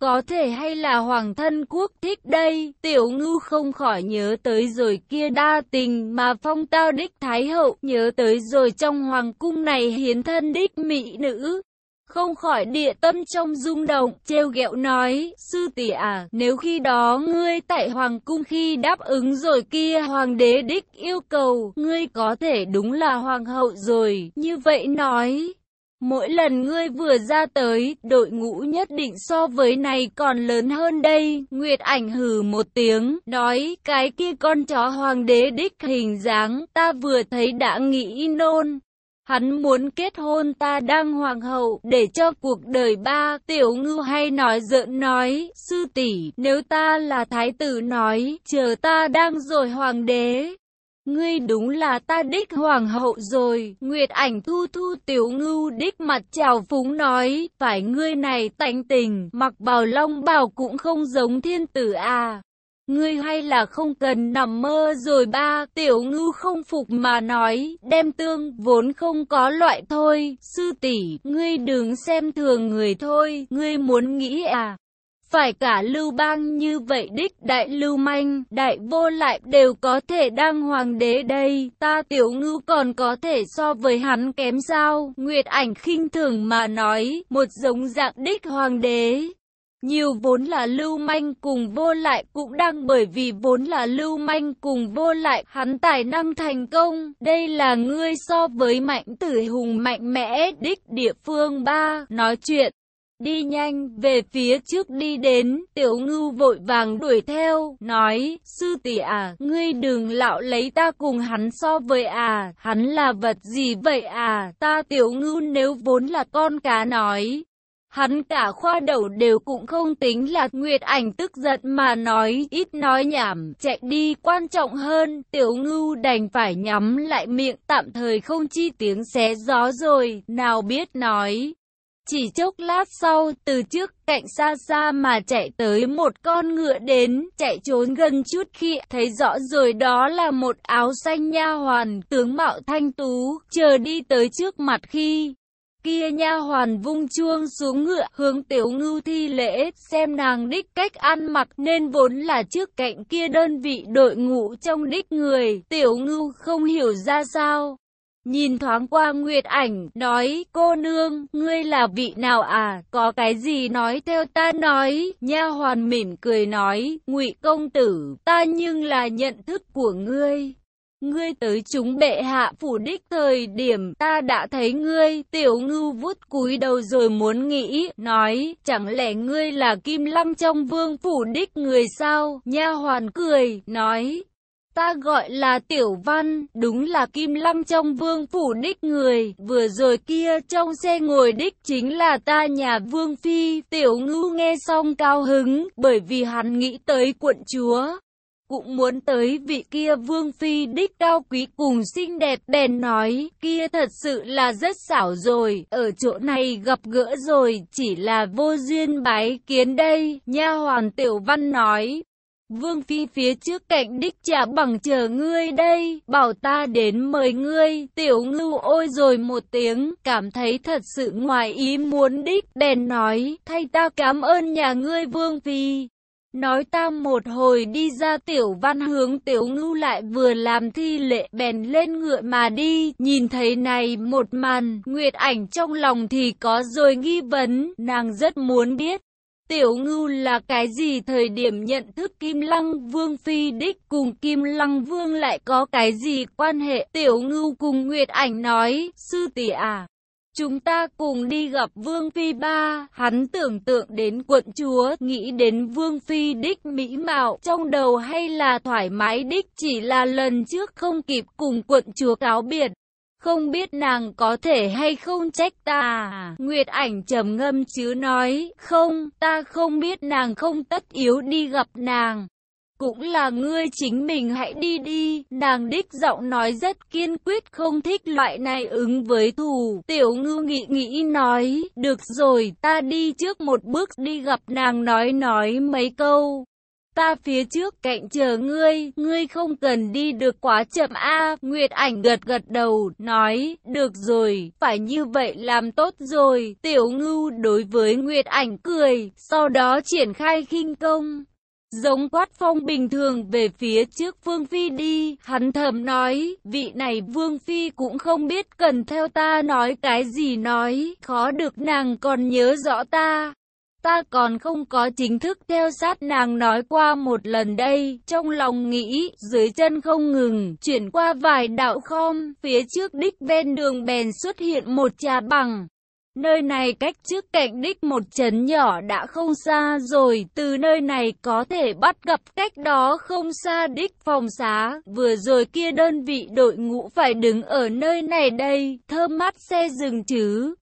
Speaker 1: Có thể hay là hoàng thân quốc thích đây, tiểu ngư không khỏi nhớ tới rồi kia đa tình mà phong tao đích thái hậu, nhớ tới rồi trong hoàng cung này hiến thân đích mỹ nữ. Không khỏi địa tâm trong rung động, trêu ghẹo nói, sư tỷ à, nếu khi đó ngươi tại hoàng cung khi đáp ứng rồi kia hoàng đế đích yêu cầu, ngươi có thể đúng là hoàng hậu rồi, như vậy nói. Mỗi lần ngươi vừa ra tới, đội ngũ nhất định so với này còn lớn hơn đây. Nguyệt ảnh hừ một tiếng, nói cái kia con chó hoàng đế đích hình dáng, ta vừa thấy đã nghĩ nôn. Hắn muốn kết hôn ta đang hoàng hậu, để cho cuộc đời ba, tiểu ngư hay nói giỡn nói, sư tỷ nếu ta là thái tử nói, chờ ta đang rồi hoàng đế. Ngươi đúng là ta đích hoàng hậu rồi, Nguyệt ảnh thu thu tiểu ngưu đích mặt trào phúng nói, phải ngươi này tánh tình, mặc bào long bào cũng không giống thiên tử à. Ngươi hay là không cần nằm mơ rồi ba, tiểu ngưu không phục mà nói, đem tương, vốn không có loại thôi, sư tỷ ngươi đừng xem thường người thôi, ngươi muốn nghĩ à. Phải cả lưu bang như vậy đích đại lưu manh, đại vô lại đều có thể đang hoàng đế đây, ta tiểu ngư còn có thể so với hắn kém sao, Nguyệt ảnh khinh thường mà nói, một giống dạng đích hoàng đế. Nhiều vốn là lưu manh cùng vô lại cũng đang bởi vì vốn là lưu manh cùng vô lại hắn tài năng thành công. Đây là ngươi so với mạnh tử hùng mạnh mẽ đích địa phương ba nói chuyện đi nhanh, về phía trước đi đến, tiểu ngưu vội vàng đuổi theo, nói, sư tỷ à, ngươi đừng lạo lấy ta cùng hắn so với à, hắn là vật gì vậy à, ta tiểu ngưu nếu vốn là con cá nói. Hắn cả khoa đầu đều cũng không tính là Nguyệt ảnh tức giận mà nói ít nói nhảm, chạy đi quan trọng hơn, tiểu ngưu đành phải nhắm lại miệng tạm thời không chi tiếng xé gió rồi, nào biết nói. Chỉ chốc lát sau, từ trước cạnh xa xa mà chạy tới một con ngựa đến, chạy trốn gần chút khi thấy rõ rồi đó là một áo xanh nha hoàn, tướng mạo thanh tú, chờ đi tới trước mặt khi kia nha hoàn vung chuông xuống ngựa hướng tiểu ngưu thi lễ xem nàng đích cách ăn mặc nên vốn là trước cạnh kia đơn vị đội ngũ trong đích người tiểu ngưu không hiểu ra sao. Nhìn thoáng qua Nguyệt ảnh, nói, cô nương, ngươi là vị nào à, có cái gì nói theo ta nói, nha hoàn mỉm cười nói, ngụy công tử, ta nhưng là nhận thức của ngươi. Ngươi tới chúng bệ hạ phủ đích thời điểm ta đã thấy ngươi, tiểu ngưu vút cúi đầu rồi muốn nghĩ, nói, chẳng lẽ ngươi là kim lăng trong vương phủ đích người sao, nha hoàn cười, nói, Ta gọi là Tiểu Văn, đúng là Kim Lăng trong vương phủ đích người, vừa rồi kia trong xe ngồi đích chính là ta nhà vương phi, Tiểu Ngưu nghe xong cao hứng, bởi vì hắn nghĩ tới quận chúa. Cũng muốn tới vị kia vương phi đích cao quý cùng xinh đẹp bèn nói, kia thật sự là rất xảo rồi, ở chỗ này gặp gỡ rồi, chỉ là vô duyên bái kiến đây, nha hoàn tiểu văn nói, Vương Phi phía trước cạnh đích trả bằng chờ ngươi đây, bảo ta đến mời ngươi, tiểu ngưu ôi rồi một tiếng, cảm thấy thật sự ngoài ý muốn đích, bèn nói, thay ta cảm ơn nhà ngươi Vương Phi. Nói ta một hồi đi ra tiểu văn hướng. Tiểu ngưu lại vừa làm thi lệ bèn lên ngựa mà đi, nhìn thấy này một màn, nguyệt ảnh trong lòng thì có rồi nghi vấn, nàng rất muốn biết. Tiểu ngưu là cái gì thời điểm nhận thức Kim Lăng Vương Phi đích cùng Kim Lăng Vương lại có cái gì quan hệ? Tiểu ngưu cùng Nguyệt Ảnh nói, sư tỷ à. Chúng ta cùng đi gặp Vương Phi ba, hắn tưởng tượng đến quận chúa, nghĩ đến Vương Phi đích mỹ mạo, trong đầu hay là thoải mái đích, chỉ là lần trước không kịp cùng quận chúa cáo biệt. Không biết nàng có thể hay không trách ta? À? Nguyệt ảnh trầm ngâm chứ nói, không, ta không biết nàng không tất yếu đi gặp nàng. Cũng là ngươi chính mình hãy đi đi, nàng đích giọng nói rất kiên quyết không thích loại này ứng với thù. Tiểu ngư nghĩ nghĩ nói, được rồi, ta đi trước một bước đi gặp nàng nói nói mấy câu ta phía trước cạnh chờ ngươi, ngươi không cần đi được quá chậm a. Nguyệt ảnh gật gật đầu, nói, được rồi, phải như vậy làm tốt rồi. Tiểu ngưu đối với Nguyệt ảnh cười, sau đó triển khai khinh công. Giống quát phong bình thường về phía trước Vương Phi đi, hắn thầm nói, vị này Vương Phi cũng không biết cần theo ta nói cái gì nói, khó được nàng còn nhớ rõ ta. Ta còn không có chính thức theo sát nàng nói qua một lần đây, trong lòng nghĩ, dưới chân không ngừng, chuyển qua vài đạo khom, phía trước đích ven đường bèn xuất hiện một trà bằng. Nơi này cách trước cạnh đích một chấn nhỏ đã không xa rồi, từ nơi này có thể bắt gặp cách đó không xa đích phòng xá, vừa rồi kia đơn vị đội ngũ phải đứng ở nơi này đây, thơm mắt xe dừng chứ.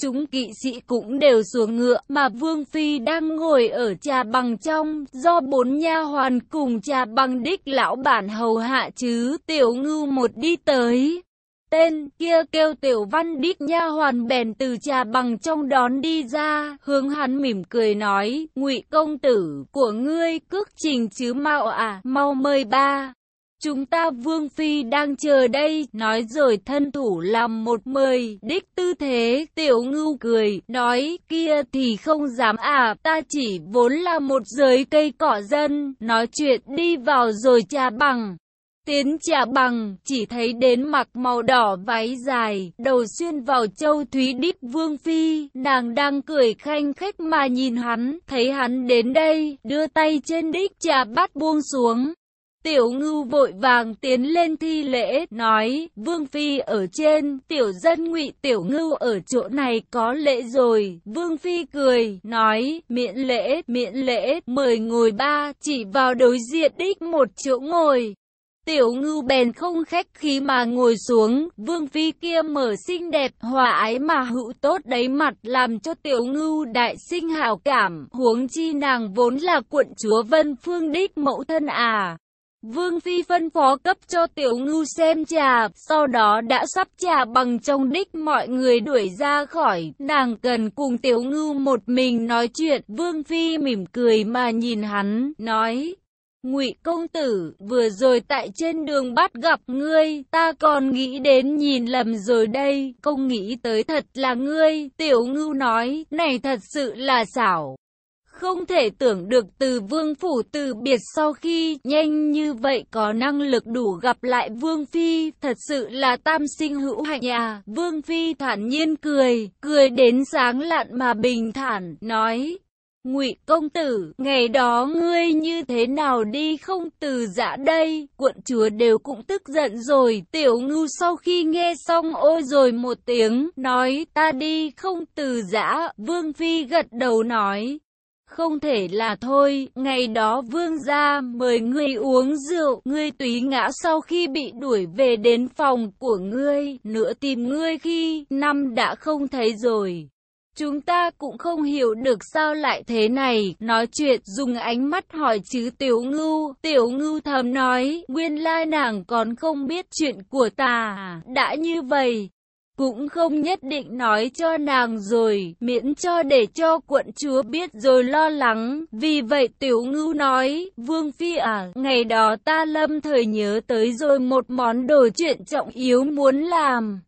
Speaker 1: Chúng kỵ sĩ cũng đều xuống ngựa mà Vương Phi đang ngồi ở trà bằng trong, do bốn nha hoàn cùng trà bằng đích lão bản hầu hạ chứ, tiểu ngưu một đi tới. Tên kia kêu tiểu văn đích nha hoàn bèn từ trà bằng trong đón đi ra, hướng hắn mỉm cười nói, ngụy công tử của ngươi cước trình chứ mạo à, mau mời ba. Chúng ta Vương Phi đang chờ đây, nói rồi thân thủ làm một mời, đích tư thế, tiểu ngưu cười, nói, kia thì không dám à, ta chỉ vốn là một giới cây cỏ dân, nói chuyện đi vào rồi trà bằng. Tiến trà bằng, chỉ thấy đến mặc màu đỏ váy dài, đầu xuyên vào châu thúy đích vương phi, nàng đang cười khanh khách mà nhìn hắn, thấy hắn đến đây, đưa tay trên đích trà bát buông xuống. Tiểu ngưu vội vàng tiến lên thi lễ, nói, Vương Phi ở trên, tiểu dân ngụy tiểu ngưu ở chỗ này có lễ rồi. Vương Phi cười, nói, miễn lễ, miễn lễ, mời ngồi ba, chỉ vào đối diện đích một chỗ ngồi. Tiểu ngưu bèn không khách khí mà ngồi xuống, vương phi kia mở xinh đẹp, hòa ái mà hữu tốt đấy mặt làm cho tiểu ngưu đại sinh hảo cảm, huống chi nàng vốn là quận chúa Vân Phương Đích mẫu thân à. Vương Phi phân phó cấp cho tiểu ngưu xem trà, sau đó đã sắp trà bằng trong đích mọi người đuổi ra khỏi, nàng cần cùng tiểu ngưu một mình nói chuyện, Vương Phi mỉm cười mà nhìn hắn, nói, Ngụy công tử, vừa rồi tại trên đường bắt gặp ngươi, ta còn nghĩ đến nhìn lầm rồi đây, không nghĩ tới thật là ngươi, tiểu ngưu nói, này thật sự là xảo. Không thể tưởng được từ vương phủ từ biệt sau khi nhanh như vậy có năng lực đủ gặp lại vương phi, thật sự là tam sinh hữu hạnh nhà. Vương phi thản nhiên cười, cười đến sáng lạn mà bình thản, nói, Ngụy công tử, ngày đó ngươi như thế nào đi không từ giã đây, quận chúa đều cũng tức giận rồi, tiểu ngưu sau khi nghe xong ôi rồi một tiếng, nói ta đi không từ giã, vương phi gật đầu nói. Không thể là thôi, ngày đó vương gia mời ngươi uống rượu, ngươi túy ngã sau khi bị đuổi về đến phòng của ngươi, nữa tìm ngươi khi năm đã không thấy rồi. Chúng ta cũng không hiểu được sao lại thế này, nói chuyện dùng ánh mắt hỏi chứ tiểu ngưu, tiểu ngưu thầm nói, nguyên lai nàng còn không biết chuyện của ta, đã như vậy. Cũng không nhất định nói cho nàng rồi, miễn cho để cho quận chúa biết rồi lo lắng. Vì vậy tiểu ngưu nói, Vương Phi à, ngày đó ta lâm thời nhớ tới rồi một món đồ chuyện trọng yếu muốn làm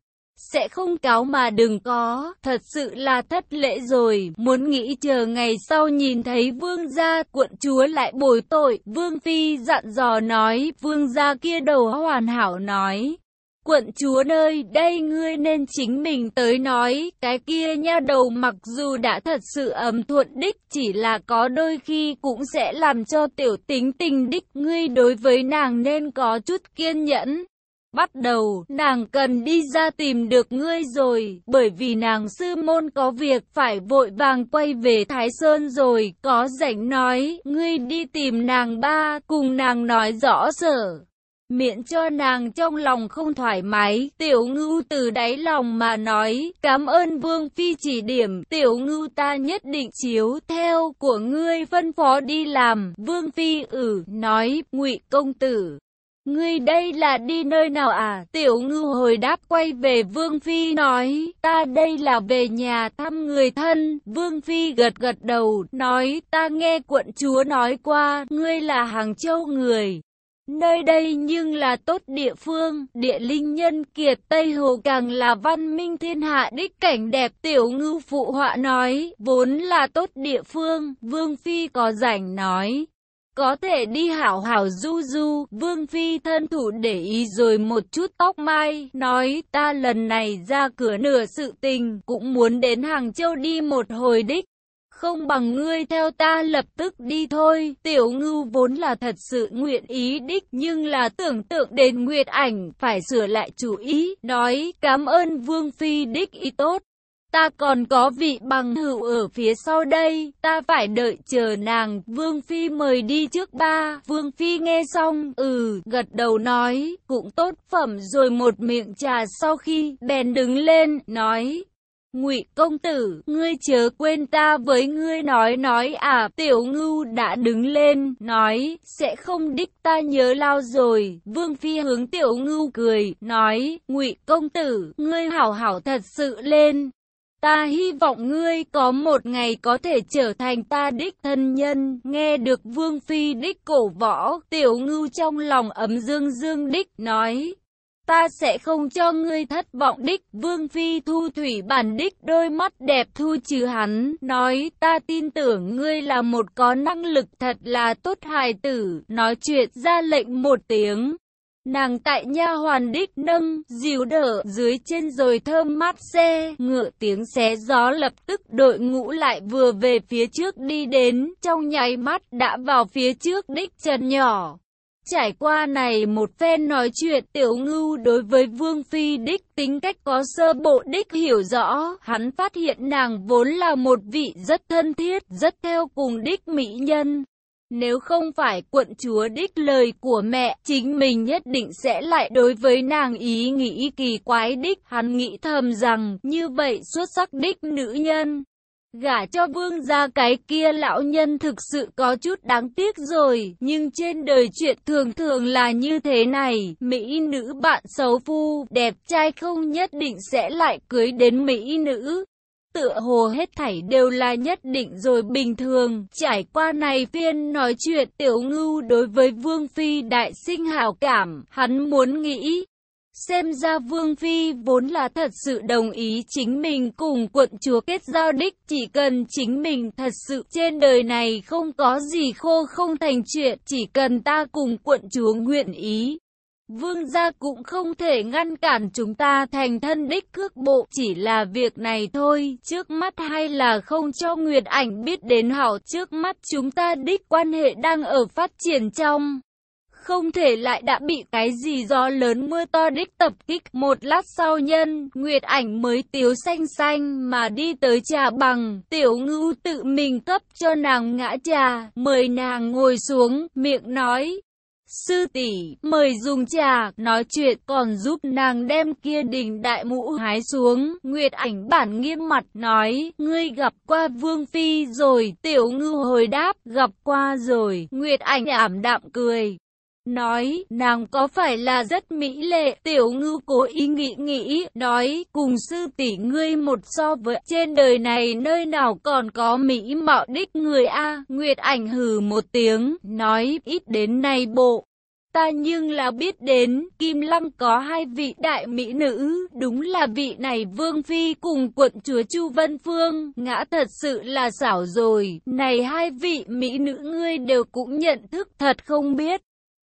Speaker 1: sẽ không cáo mà đừng có, thật sự là thất lễ rồi, muốn nghĩ chờ ngày sau nhìn thấy vương gia, quận chúa lại bồi tội, vương phi dặn dò nói, vương gia kia đầu hoàn hảo nói. Quận chúa nơi đây ngươi nên chính mình tới nói, cái kia nha đầu mặc dù đã thật sự ấm thuận đích chỉ là có đôi khi cũng sẽ làm cho tiểu tính tình đích ngươi đối với nàng nên có chút kiên nhẫn. Bắt đầu, nàng cần đi ra tìm được ngươi rồi, bởi vì nàng sư môn có việc phải vội vàng quay về Thái Sơn rồi, có rảnh nói, ngươi đi tìm nàng ba, cùng nàng nói rõ sở. Miễn cho nàng trong lòng không thoải mái, tiểu ngưu từ đáy lòng mà nói, cảm ơn vương phi chỉ điểm, tiểu ngưu ta nhất định chiếu theo của ngươi phân phó đi làm, vương phi ử, nói, ngụy công tử. Ngươi đây là đi nơi nào à? Tiểu ngư hồi đáp quay về Vương Phi nói, ta đây là về nhà thăm người thân. Vương Phi gật gật đầu, nói, ta nghe quận chúa nói qua, ngươi là Hàng Châu người. Nơi đây nhưng là tốt địa phương, địa linh nhân kiệt Tây Hồ càng là văn minh thiên hạ đích cảnh đẹp tiểu ngư phụ họa nói, vốn là tốt địa phương, Vương Phi có rảnh nói. Có thể đi hảo hảo du du, Vương Phi thân thủ để ý rồi một chút tóc mai, nói ta lần này ra cửa nửa sự tình, cũng muốn đến Hàng Châu đi một hồi đích. Không bằng ngươi theo ta lập tức đi thôi, tiểu ngưu vốn là thật sự nguyện ý đích nhưng là tưởng tượng đến nguyệt ảnh, phải sửa lại chủ ý, nói cảm ơn Vương Phi đích ý tốt. Ta còn có vị bằng hữu ở phía sau đây, ta phải đợi chờ nàng. Vương Phi mời đi trước ba. Vương Phi nghe xong, ừ, gật đầu nói, cũng tốt phẩm rồi một miệng trà sau khi, bèn đứng lên, nói. Ngụy công tử, ngươi chớ quên ta với ngươi nói nói à, tiểu ngưu đã đứng lên, nói, sẽ không đích ta nhớ lao rồi, vương phi hướng tiểu ngưu cười, nói, ngụy công tử, ngươi hảo hảo thật sự lên, Ta hy vọng ngươi có một ngày có thể trở thành ta đích thân nhân, nghe được vương phi đích cổ võ, tiểu ngưu trong lòng ấm dương dương đích nói. Ta sẽ không cho ngươi thất vọng đích, vương phi thu thủy bản đích đôi mắt đẹp thu trừ hắn, nói ta tin tưởng ngươi là một có năng lực thật là tốt hài tử, nói chuyện ra lệnh một tiếng. Nàng tại nha hoàn đích nâng, dìu đỡ dưới trên rồi thơm mát xe, ngựa tiếng xé gió lập tức đội ngũ lại vừa về phía trước đi đến, trong nháy mắt đã vào phía trước đích chân nhỏ. Trải qua này một phen nói chuyện tiểu ngưu đối với Vương Phi đích tính cách có sơ bộ đích hiểu rõ, hắn phát hiện nàng vốn là một vị rất thân thiết, rất theo cùng đích mỹ nhân. Nếu không phải quận chúa đích lời của mẹ, chính mình nhất định sẽ lại đối với nàng ý nghĩ kỳ quái đích. Hắn nghĩ thầm rằng, như vậy xuất sắc đích nữ nhân. Gả cho vương gia cái kia lão nhân thực sự có chút đáng tiếc rồi, nhưng trên đời chuyện thường thường là như thế này, mỹ nữ bạn xấu phu, đẹp trai không nhất định sẽ lại cưới đến mỹ nữ. Tựa hồ hết thảy đều là nhất định rồi bình thường, trải qua này phiên nói chuyện tiểu ngưu đối với Vương Phi đại sinh hào cảm, hắn muốn nghĩ. Xem ra Vương Phi vốn là thật sự đồng ý chính mình cùng quận chúa kết giao đích, chỉ cần chính mình thật sự trên đời này không có gì khô không thành chuyện, chỉ cần ta cùng quận chúa nguyện ý. Vương gia cũng không thể ngăn cản chúng ta thành thân đích cước bộ, chỉ là việc này thôi, trước mắt hay là không cho Nguyệt ảnh biết đến hảo trước mắt chúng ta đích quan hệ đang ở phát triển trong. Không thể lại đã bị cái gì do lớn mưa to đích tập kích. Một lát sau nhân, Nguyệt ảnh mới tiếu xanh xanh mà đi tới trà bằng. Tiểu ngưu tự mình cấp cho nàng ngã trà, mời nàng ngồi xuống, miệng nói. Sư tỷ mời dùng trà, nói chuyện còn giúp nàng đem kia đỉnh đại mũ hái xuống. Nguyệt ảnh bản nghiêm mặt nói, ngươi gặp qua vương phi rồi, tiểu ngư hồi đáp, gặp qua rồi. Nguyệt ảnh ảm đạm cười. Nói, nàng có phải là rất mỹ lệ, tiểu ngư cố ý nghĩ nghĩ, nói, cùng sư tỷ ngươi một so với trên đời này nơi nào còn có mỹ mạo đích người a Nguyệt ảnh hừ một tiếng, nói, ít đến nay bộ. Ta nhưng là biết đến, Kim Lăng có hai vị đại mỹ nữ, đúng là vị này Vương Phi cùng quận chúa Chu Vân Phương, ngã thật sự là xảo rồi, này hai vị mỹ nữ ngươi đều cũng nhận thức thật không biết.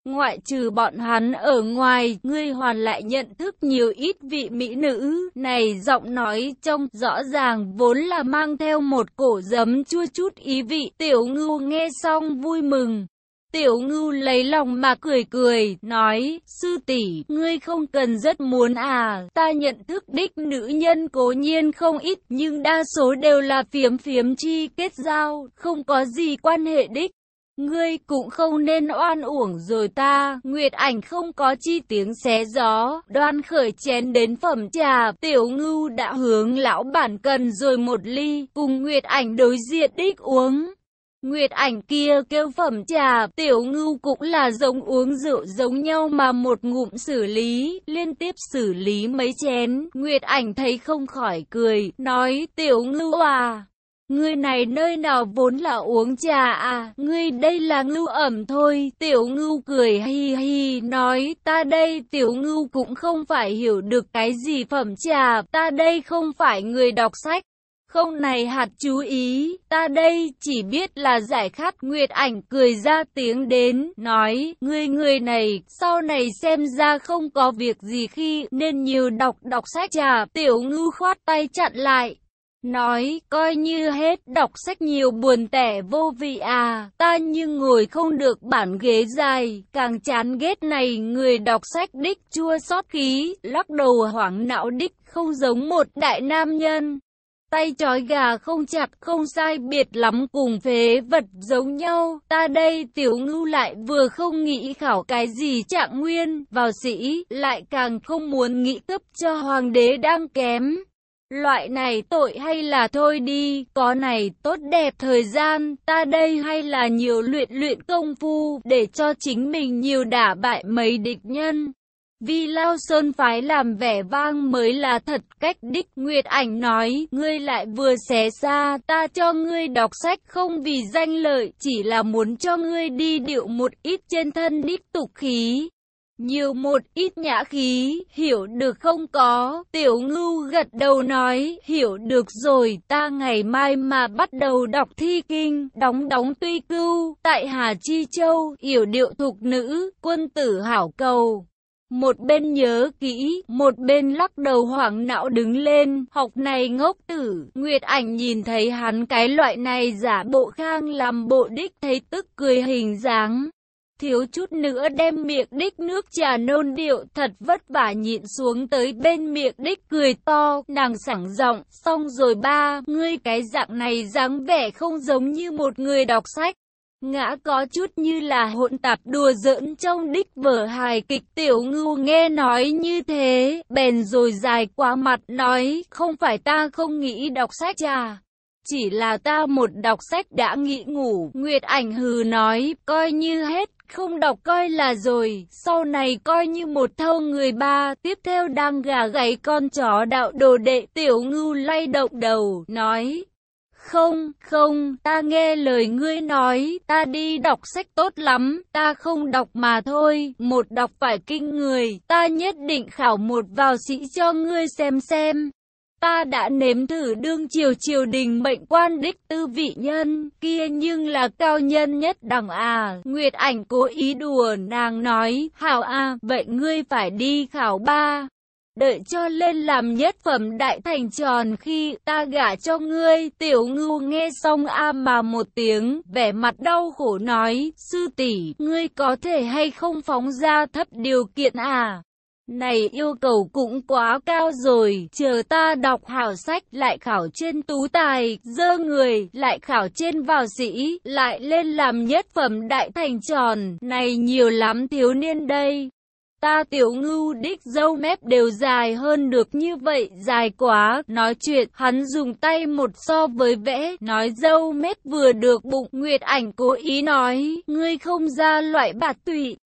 Speaker 1: Ngoại trừ bọn hắn ở ngoài, ngươi hoàn lại nhận thức nhiều ít vị mỹ nữ, này giọng nói trong rõ ràng vốn là mang theo một cổ giấm chua chút ý vị, tiểu ngưu nghe xong vui mừng. Tiểu ngưu lấy lòng mà cười cười, nói, sư tỷ ngươi không cần rất muốn à, ta nhận thức đích nữ nhân cố nhiên không ít, nhưng đa số đều là phiếm phiếm chi kết giao, không có gì quan hệ đích. Ngươi cũng không nên oan uổng rồi ta, Nguyệt ảnh không có chi tiếng xé gió, đoan khởi chén đến phẩm trà, tiểu ngưu đã hướng lão bản cần rồi một ly, cùng Nguyệt ảnh đối diện đích uống. Nguyệt ảnh kia kêu phẩm trà, tiểu ngưu cũng là giống uống rượu giống nhau mà một ngụm xử lý, liên tiếp xử lý mấy chén. Nguyệt ảnh thấy không khỏi cười, nói tiểu ngưu à. Ngươi này nơi nào vốn là uống trà à, ngươi đây là ngưu ẩm thôi, tiểu ngưu cười hi hi, nói, ta đây tiểu ngưu cũng không phải hiểu được cái gì phẩm trà, ta đây không phải người đọc sách. Không này hạt chú ý, ta đây chỉ biết là giải khát. Nguyệt ảnh cười ra tiếng đến, nói, ngươi người này, sau này xem ra không có việc gì khi nên nhiều đọc đọc sách trà, tiểu ngưu khoát tay chặn lại. Nói, coi như hết đọc sách nhiều buồn tẻ vô vị à, ta như ngồi không được bản ghế dài, càng chán ghét này người đọc sách đích chua xót khí, lắc đầu hoảng não đích không giống một đại nam nhân. Tay trói gà không chặt không sai biệt lắm cùng phế vật giống nhau. Ta đây tiểu ngưu lại vừa không nghĩ khảo cái gì trạng nguyên, vào sĩ, lại càng không muốn nghĩ cấp cho hoàng đế đang kém. Loại này tội hay là thôi đi, có này tốt đẹp thời gian, ta đây hay là nhiều luyện luyện công phu, để cho chính mình nhiều đả bại mấy địch nhân. Vì Lao Sơn phái làm vẻ vang mới là thật cách đích Nguyệt ảnh nói, ngươi lại vừa xé xa, ta cho ngươi đọc sách không vì danh lợi, chỉ là muốn cho ngươi đi điệu một ít trên thân đích tục khí. Nhiều một ít nhã khí, hiểu được không có, tiểu ngưu gật đầu nói, hiểu được rồi, ta ngày mai mà bắt đầu đọc thi kinh, đóng đóng tuy cưu, tại Hà Chi Châu, hiểu điệu thục nữ, quân tử hảo cầu. Một bên nhớ kỹ, một bên lắc đầu hoảng não đứng lên, học này ngốc tử, Nguyệt ảnh nhìn thấy hắn cái loại này giả bộ khang làm bộ đích thấy tức cười hình dáng thiếu chút nữa đem miệng đích nước trà nôn điệu thật vất vả nhịn xuống tới bên miệng đích cười to, nàng sảng giọng, xong rồi ba, ngươi cái dạng này dáng vẻ không giống như một người đọc sách. Ngã có chút như là hỗn tạp đùa giỡn trong đích vở hài kịch tiểu ngưu nghe nói như thế, bèn rồi dài qua mặt nói, không phải ta không nghĩ đọc sách trà. Chỉ là ta một đọc sách đã nghĩ ngủ, Nguyệt ảnh hừ nói, coi như hết, không đọc coi là rồi, sau này coi như một thâu người ba, tiếp theo đang gà gáy con chó đạo đồ đệ tiểu ngưu lay động đầu, nói, không, không, ta nghe lời ngươi nói, ta đi đọc sách tốt lắm, ta không đọc mà thôi, một đọc phải kinh người, ta nhất định khảo một vào sĩ cho ngươi xem xem. Ta đã nếm thử đương triều triều đình mệnh quan đích tư vị nhân, kia nhưng là cao nhân nhất đẳng à. Nguyệt ảnh cố ý đùa nàng nói, hảo à, vậy ngươi phải đi khảo ba. Đợi cho lên làm nhất phẩm đại thành tròn khi ta gả cho ngươi, tiểu ngưu nghe xong a mà một tiếng, vẻ mặt đau khổ nói, sư tỷ ngươi có thể hay không phóng ra thấp điều kiện à? Này yêu cầu cũng quá cao rồi, chờ ta đọc hảo sách lại khảo trên tú tài, dơ người, lại khảo trên vào sĩ, lại lên làm nhất phẩm đại thành tròn, này nhiều lắm thiếu niên đây. Ta tiểu ngưu đích dâu mép đều dài hơn được như vậy, dài quá, nói chuyện, hắn dùng tay một so với vẽ, nói dâu mép vừa được bụng, Nguyệt ảnh cố ý nói, ngươi không ra loại bạt tụy,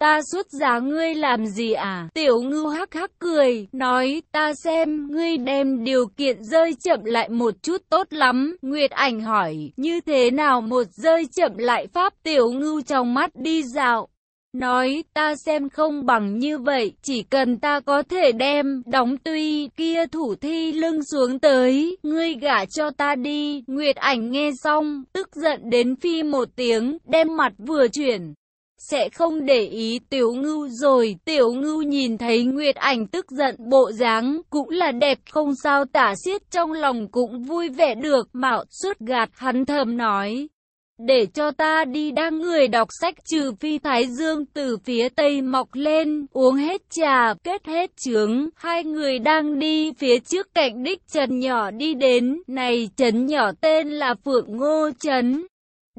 Speaker 1: Ta xuất giá ngươi làm gì à? Tiểu ngưu hắc hắc cười, nói, ta xem, ngươi đem điều kiện rơi chậm lại một chút tốt lắm. Nguyệt ảnh hỏi, như thế nào một rơi chậm lại pháp tiểu ngưu trong mắt đi dạo. Nói, ta xem không bằng như vậy, chỉ cần ta có thể đem, đóng tuy, kia thủ thi lưng xuống tới, ngươi gả cho ta đi. Nguyệt ảnh nghe xong, tức giận đến phi một tiếng, đem mặt vừa chuyển sẽ không để ý tiểu ngưu rồi. Tiểu ngưu nhìn thấy Nguyệt ảnh tức giận bộ dáng, cũng là đẹp không sao tả xiết trong lòng cũng vui vẻ được. Mạo suốt gạt hắn thầm nói. Để cho ta đi đang người đọc sách trừ phi thái dương từ phía tây mọc lên, uống hết trà, kết hết trướng, hai người đang đi phía trước cạnh đích trần nhỏ đi đến, này trấn nhỏ tên là Phượng Ngô Trấn.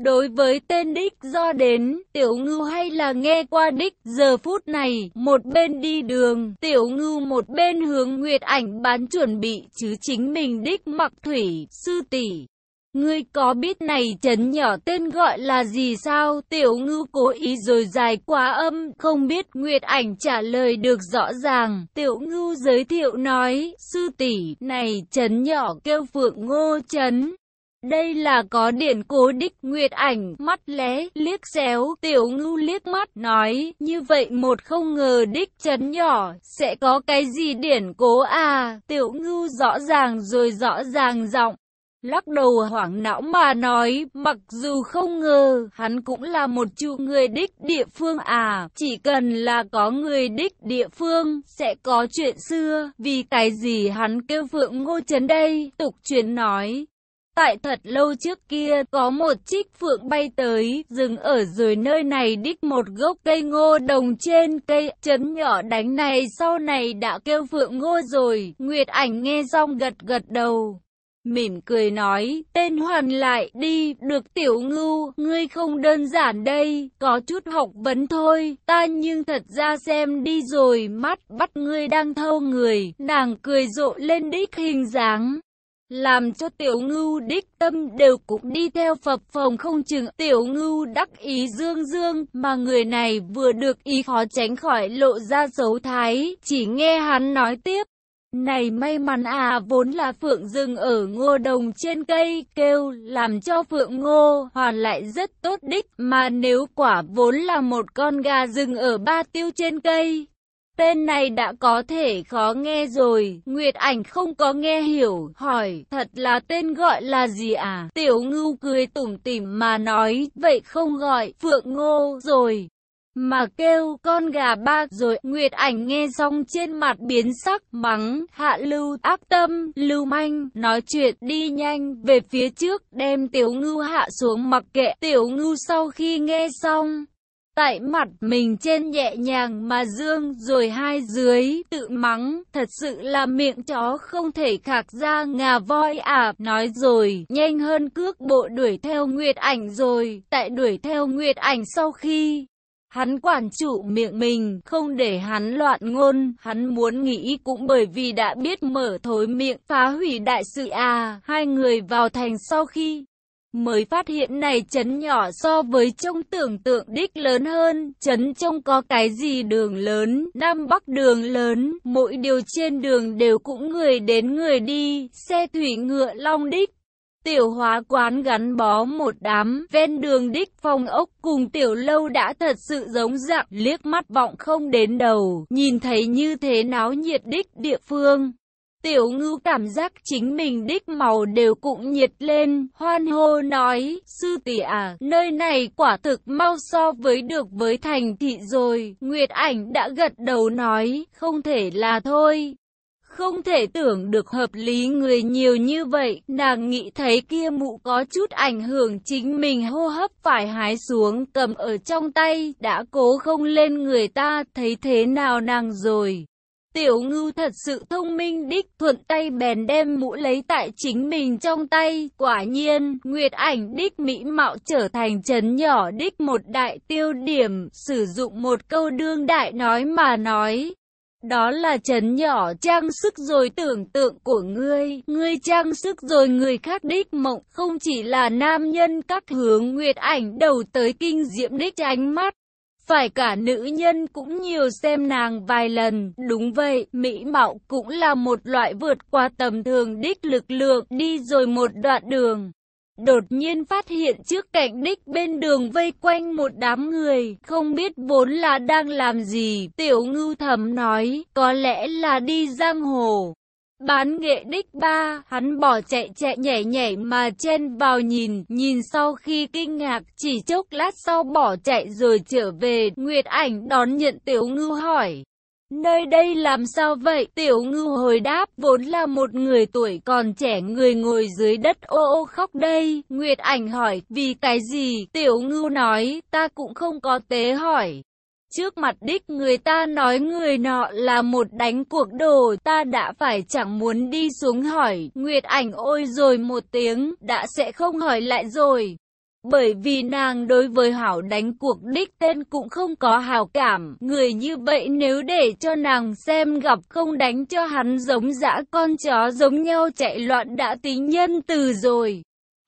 Speaker 1: Đối với tên đích do đến, tiểu ngưu hay là nghe qua đích, giờ phút này, một bên đi đường, tiểu ngưu một bên hướng nguyệt ảnh bán chuẩn bị, chứ chính mình đích mặc thủy, sư tỷ Ngươi có biết này chấn nhỏ tên gọi là gì sao? Tiểu ngư cố ý rồi dài quá âm, không biết Nguyệt ảnh trả lời được rõ ràng. Tiểu ngư giới thiệu nói, sư tỷ này chấn nhỏ kêu phượng ngô chấn. Đây là có điển cố đích nguyệt ảnh, mắt lé, liếc xéo, tiểu ngưu liếc mắt, nói, như vậy một không ngờ đích chấn nhỏ, sẽ có cái gì điển cố à, tiểu ngưu rõ ràng rồi rõ ràng giọng. Lắc đầu hoảng não mà nói, mặc dù không ngờ, hắn cũng là một chu người đích địa phương à, chỉ cần là có người đích địa phương, sẽ có chuyện xưa, vì cái gì hắn kêu vượng ngô chấn đây, tục truyền nói, Tại thật lâu trước kia, có một trích phượng bay tới, dừng ở rồi nơi này đích một gốc cây ngô đồng trên cây, chấn nhỏ đánh này sau này đã kêu phượng ngô rồi, Nguyệt ảnh nghe xong gật gật đầu. Mỉm cười nói, tên hoàn lại đi, được tiểu ngưu, ngươi không đơn giản đây, có chút học vấn thôi, ta nhưng thật ra xem đi rồi, mắt bắt ngươi đang thâu người, nàng cười rộ lên đích hình dáng làm cho tiểu ngưu đích tâm đều cũng đi theo phập phồng không chừng. Tiểu ngưu đắc ý dương dương mà người này vừa được ý khó tránh khỏi lộ ra xấu thái, chỉ nghe hắn nói tiếp. Này may mắn à vốn là phượng rừng ở ngô đồng trên cây, kêu làm cho phượng ngô hoàn lại rất tốt đích, mà nếu quả vốn là một con gà rừng ở ba tiêu trên cây Tên này đã có thể khó nghe rồi, Nguyệt ảnh không có nghe hiểu, hỏi, thật là tên gọi là gì à? Tiểu ngưu cười tủm tỉm mà nói, vậy không gọi, Phượng Ngô, rồi. Mà kêu con gà ba rồi Nguyệt ảnh nghe xong trên mặt biến sắc mắng hạ lưu ác tâm lưu manh nói chuyện đi nhanh về phía trước đem tiểu ngưu hạ xuống mặc kệ tiểu ngưu sau khi nghe xong tại mặt mình trên nhẹ nhàng mà dương rồi hai dưới tự mắng, thật sự là miệng chó không thể khạc ra ngà voi à, nói rồi, nhanh hơn cước bộ đuổi theo Nguyệt Ảnh rồi, tại đuổi theo Nguyệt Ảnh sau khi Hắn quản trụ miệng mình, không để hắn loạn ngôn, hắn muốn nghĩ cũng bởi vì đã biết mở thối miệng phá hủy đại sự à, hai người vào thành sau khi mới phát hiện này chấn nhỏ so với trong tưởng tượng đích lớn hơn, chấn trông có cái gì đường lớn, Nam Bắc đường lớn, mỗi điều trên đường đều cũng người đến người đi, xe thủy ngựa long đích. Tiểu hóa quán gắn bó một đám, ven đường đích phong ốc cùng tiểu lâu đã thật sự giống dạng, liếc mắt vọng không đến đầu, nhìn thấy như thế náo nhiệt đích địa phương. Tiểu ngưu cảm giác chính mình đích màu đều cũng nhiệt lên, hoan hô nói, sư tỷ à, nơi này quả thực mau so với được với thành thị rồi, Nguyệt ảnh đã gật đầu nói, không thể là thôi. Không thể tưởng được hợp lý người nhiều như vậy, nàng nghĩ thấy kia mụ có chút ảnh hưởng chính mình hô hấp phải hái xuống cầm ở trong tay, đã cố không lên người ta, thấy thế nào nàng rồi. Tiểu ngưu thật sự thông minh đích thuận tay bèn đem mũ lấy tại chính mình trong tay. Quả nhiên, Nguyệt ảnh đích mỹ mạo trở thành chấn nhỏ đích một đại tiêu điểm, sử dụng một câu đương đại nói mà nói. Đó là chấn nhỏ trang sức rồi tưởng tượng của ngươi, ngươi trang sức rồi người khác đích mộng, không chỉ là nam nhân các hướng nguyệt ảnh đầu tới kinh diễm đích ánh mắt. Phải cả nữ nhân cũng nhiều xem nàng vài lần, đúng vậy, mỹ mạo cũng là một loại vượt qua tầm thường đích lực lượng, đi rồi một đoạn đường. Đột nhiên phát hiện trước cạnh đích bên đường vây quanh một đám người, không biết vốn là đang làm gì, tiểu ngưu thầm nói, có lẽ là đi giang hồ. Bán nghệ đích ba, hắn bỏ chạy chạy nhảy nhảy mà chen vào nhìn, nhìn sau khi kinh ngạc, chỉ chốc lát sau bỏ chạy rồi trở về, Nguyệt ảnh đón nhận tiểu ngư hỏi. Nơi đây làm sao vậy? Tiểu ngư hồi đáp, vốn là một người tuổi còn trẻ người ngồi dưới đất ô ô khóc đây. Nguyệt ảnh hỏi, vì cái gì? Tiểu ngư nói, ta cũng không có tế hỏi. Trước mặt đích người ta nói người nọ là một đánh cuộc đồ, ta đã phải chẳng muốn đi xuống hỏi. Nguyệt ảnh ôi rồi một tiếng, đã sẽ không hỏi lại rồi. Bởi vì nàng đối với hảo đánh cuộc đích tên cũng không có hào cảm, người như vậy nếu để cho nàng xem gặp không đánh cho hắn giống dã con chó giống nhau chạy loạn đã tính nhân từ rồi.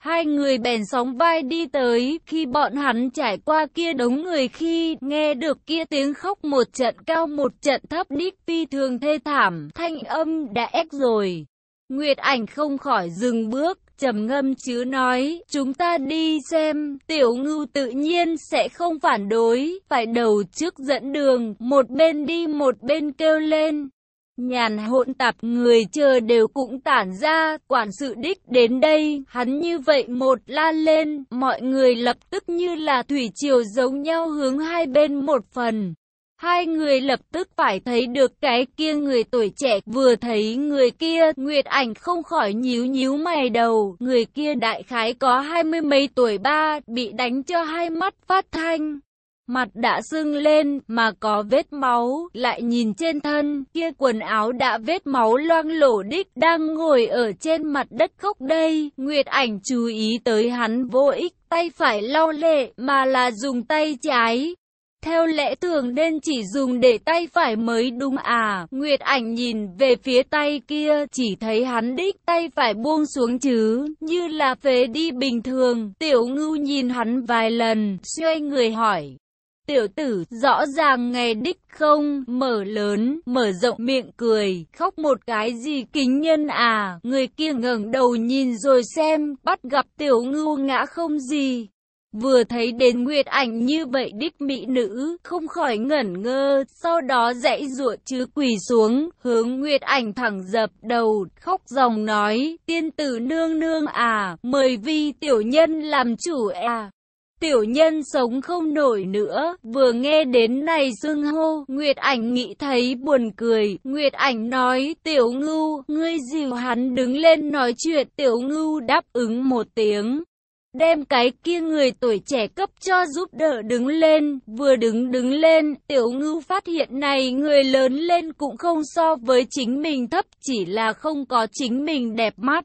Speaker 1: Hai người bèn sóng vai đi tới, khi bọn hắn trải qua kia đống người khi nghe được kia tiếng khóc một trận cao một trận thấp đích phi thường thê thảm, thanh âm đã ép rồi. Nguyệt ảnh không khỏi dừng bước, trầm ngâm chứ nói, chúng ta đi xem, tiểu ngưu tự nhiên sẽ không phản đối, phải đầu trước dẫn đường, một bên đi một bên kêu lên. Nhàn hỗn tạp người chờ đều cũng tản ra, quản sự đích đến đây, hắn như vậy một la lên, mọi người lập tức như là thủy triều giống nhau hướng hai bên một phần. Hai người lập tức phải thấy được cái kia người tuổi trẻ, vừa thấy người kia, Nguyệt Ảnh không khỏi nhíu nhíu mày đầu, người kia đại khái có hai mươi mấy tuổi ba, bị đánh cho hai mắt phát thanh. Mặt đã sưng lên, mà có vết máu, lại nhìn trên thân, kia quần áo đã vết máu loang lổ đích, đang ngồi ở trên mặt đất khóc đây, Nguyệt Ảnh chú ý tới hắn vô ích, tay phải lau lệ, mà là dùng tay trái. Theo lẽ thường nên chỉ dùng để tay phải mới đúng à, Nguyệt ảnh nhìn về phía tay kia, chỉ thấy hắn đích tay phải buông xuống chứ, như là phế đi bình thường, tiểu ngưu nhìn hắn vài lần, xoay người hỏi. Tiểu tử, rõ ràng nghe đích không, mở lớn, mở rộng miệng cười, khóc một cái gì kính nhân à, người kia ngẩng đầu nhìn rồi xem, bắt gặp tiểu ngưu ngã không gì, Vừa thấy đến Nguyệt ảnh như vậy đích mỹ nữ, không khỏi ngẩn ngơ, sau đó dãy ruột chứ quỳ xuống, hướng Nguyệt ảnh thẳng dập đầu, khóc dòng nói, tiên tử nương nương à, mời vi tiểu nhân làm chủ à. Tiểu nhân sống không nổi nữa, vừa nghe đến này xưng hô, Nguyệt ảnh nghĩ thấy buồn cười, Nguyệt ảnh nói, tiểu ngưu, ngươi dìu hắn đứng lên nói chuyện, tiểu ngưu đáp ứng một tiếng. đem cái kia người tuổi trẻ cấp cho giúp đỡ đứng lên, vừa đứng đứng lên, tiểu ngưu phát hiện này người lớn lên cũng không so với chính mình thấp, chỉ là không có chính mình đẹp mắt.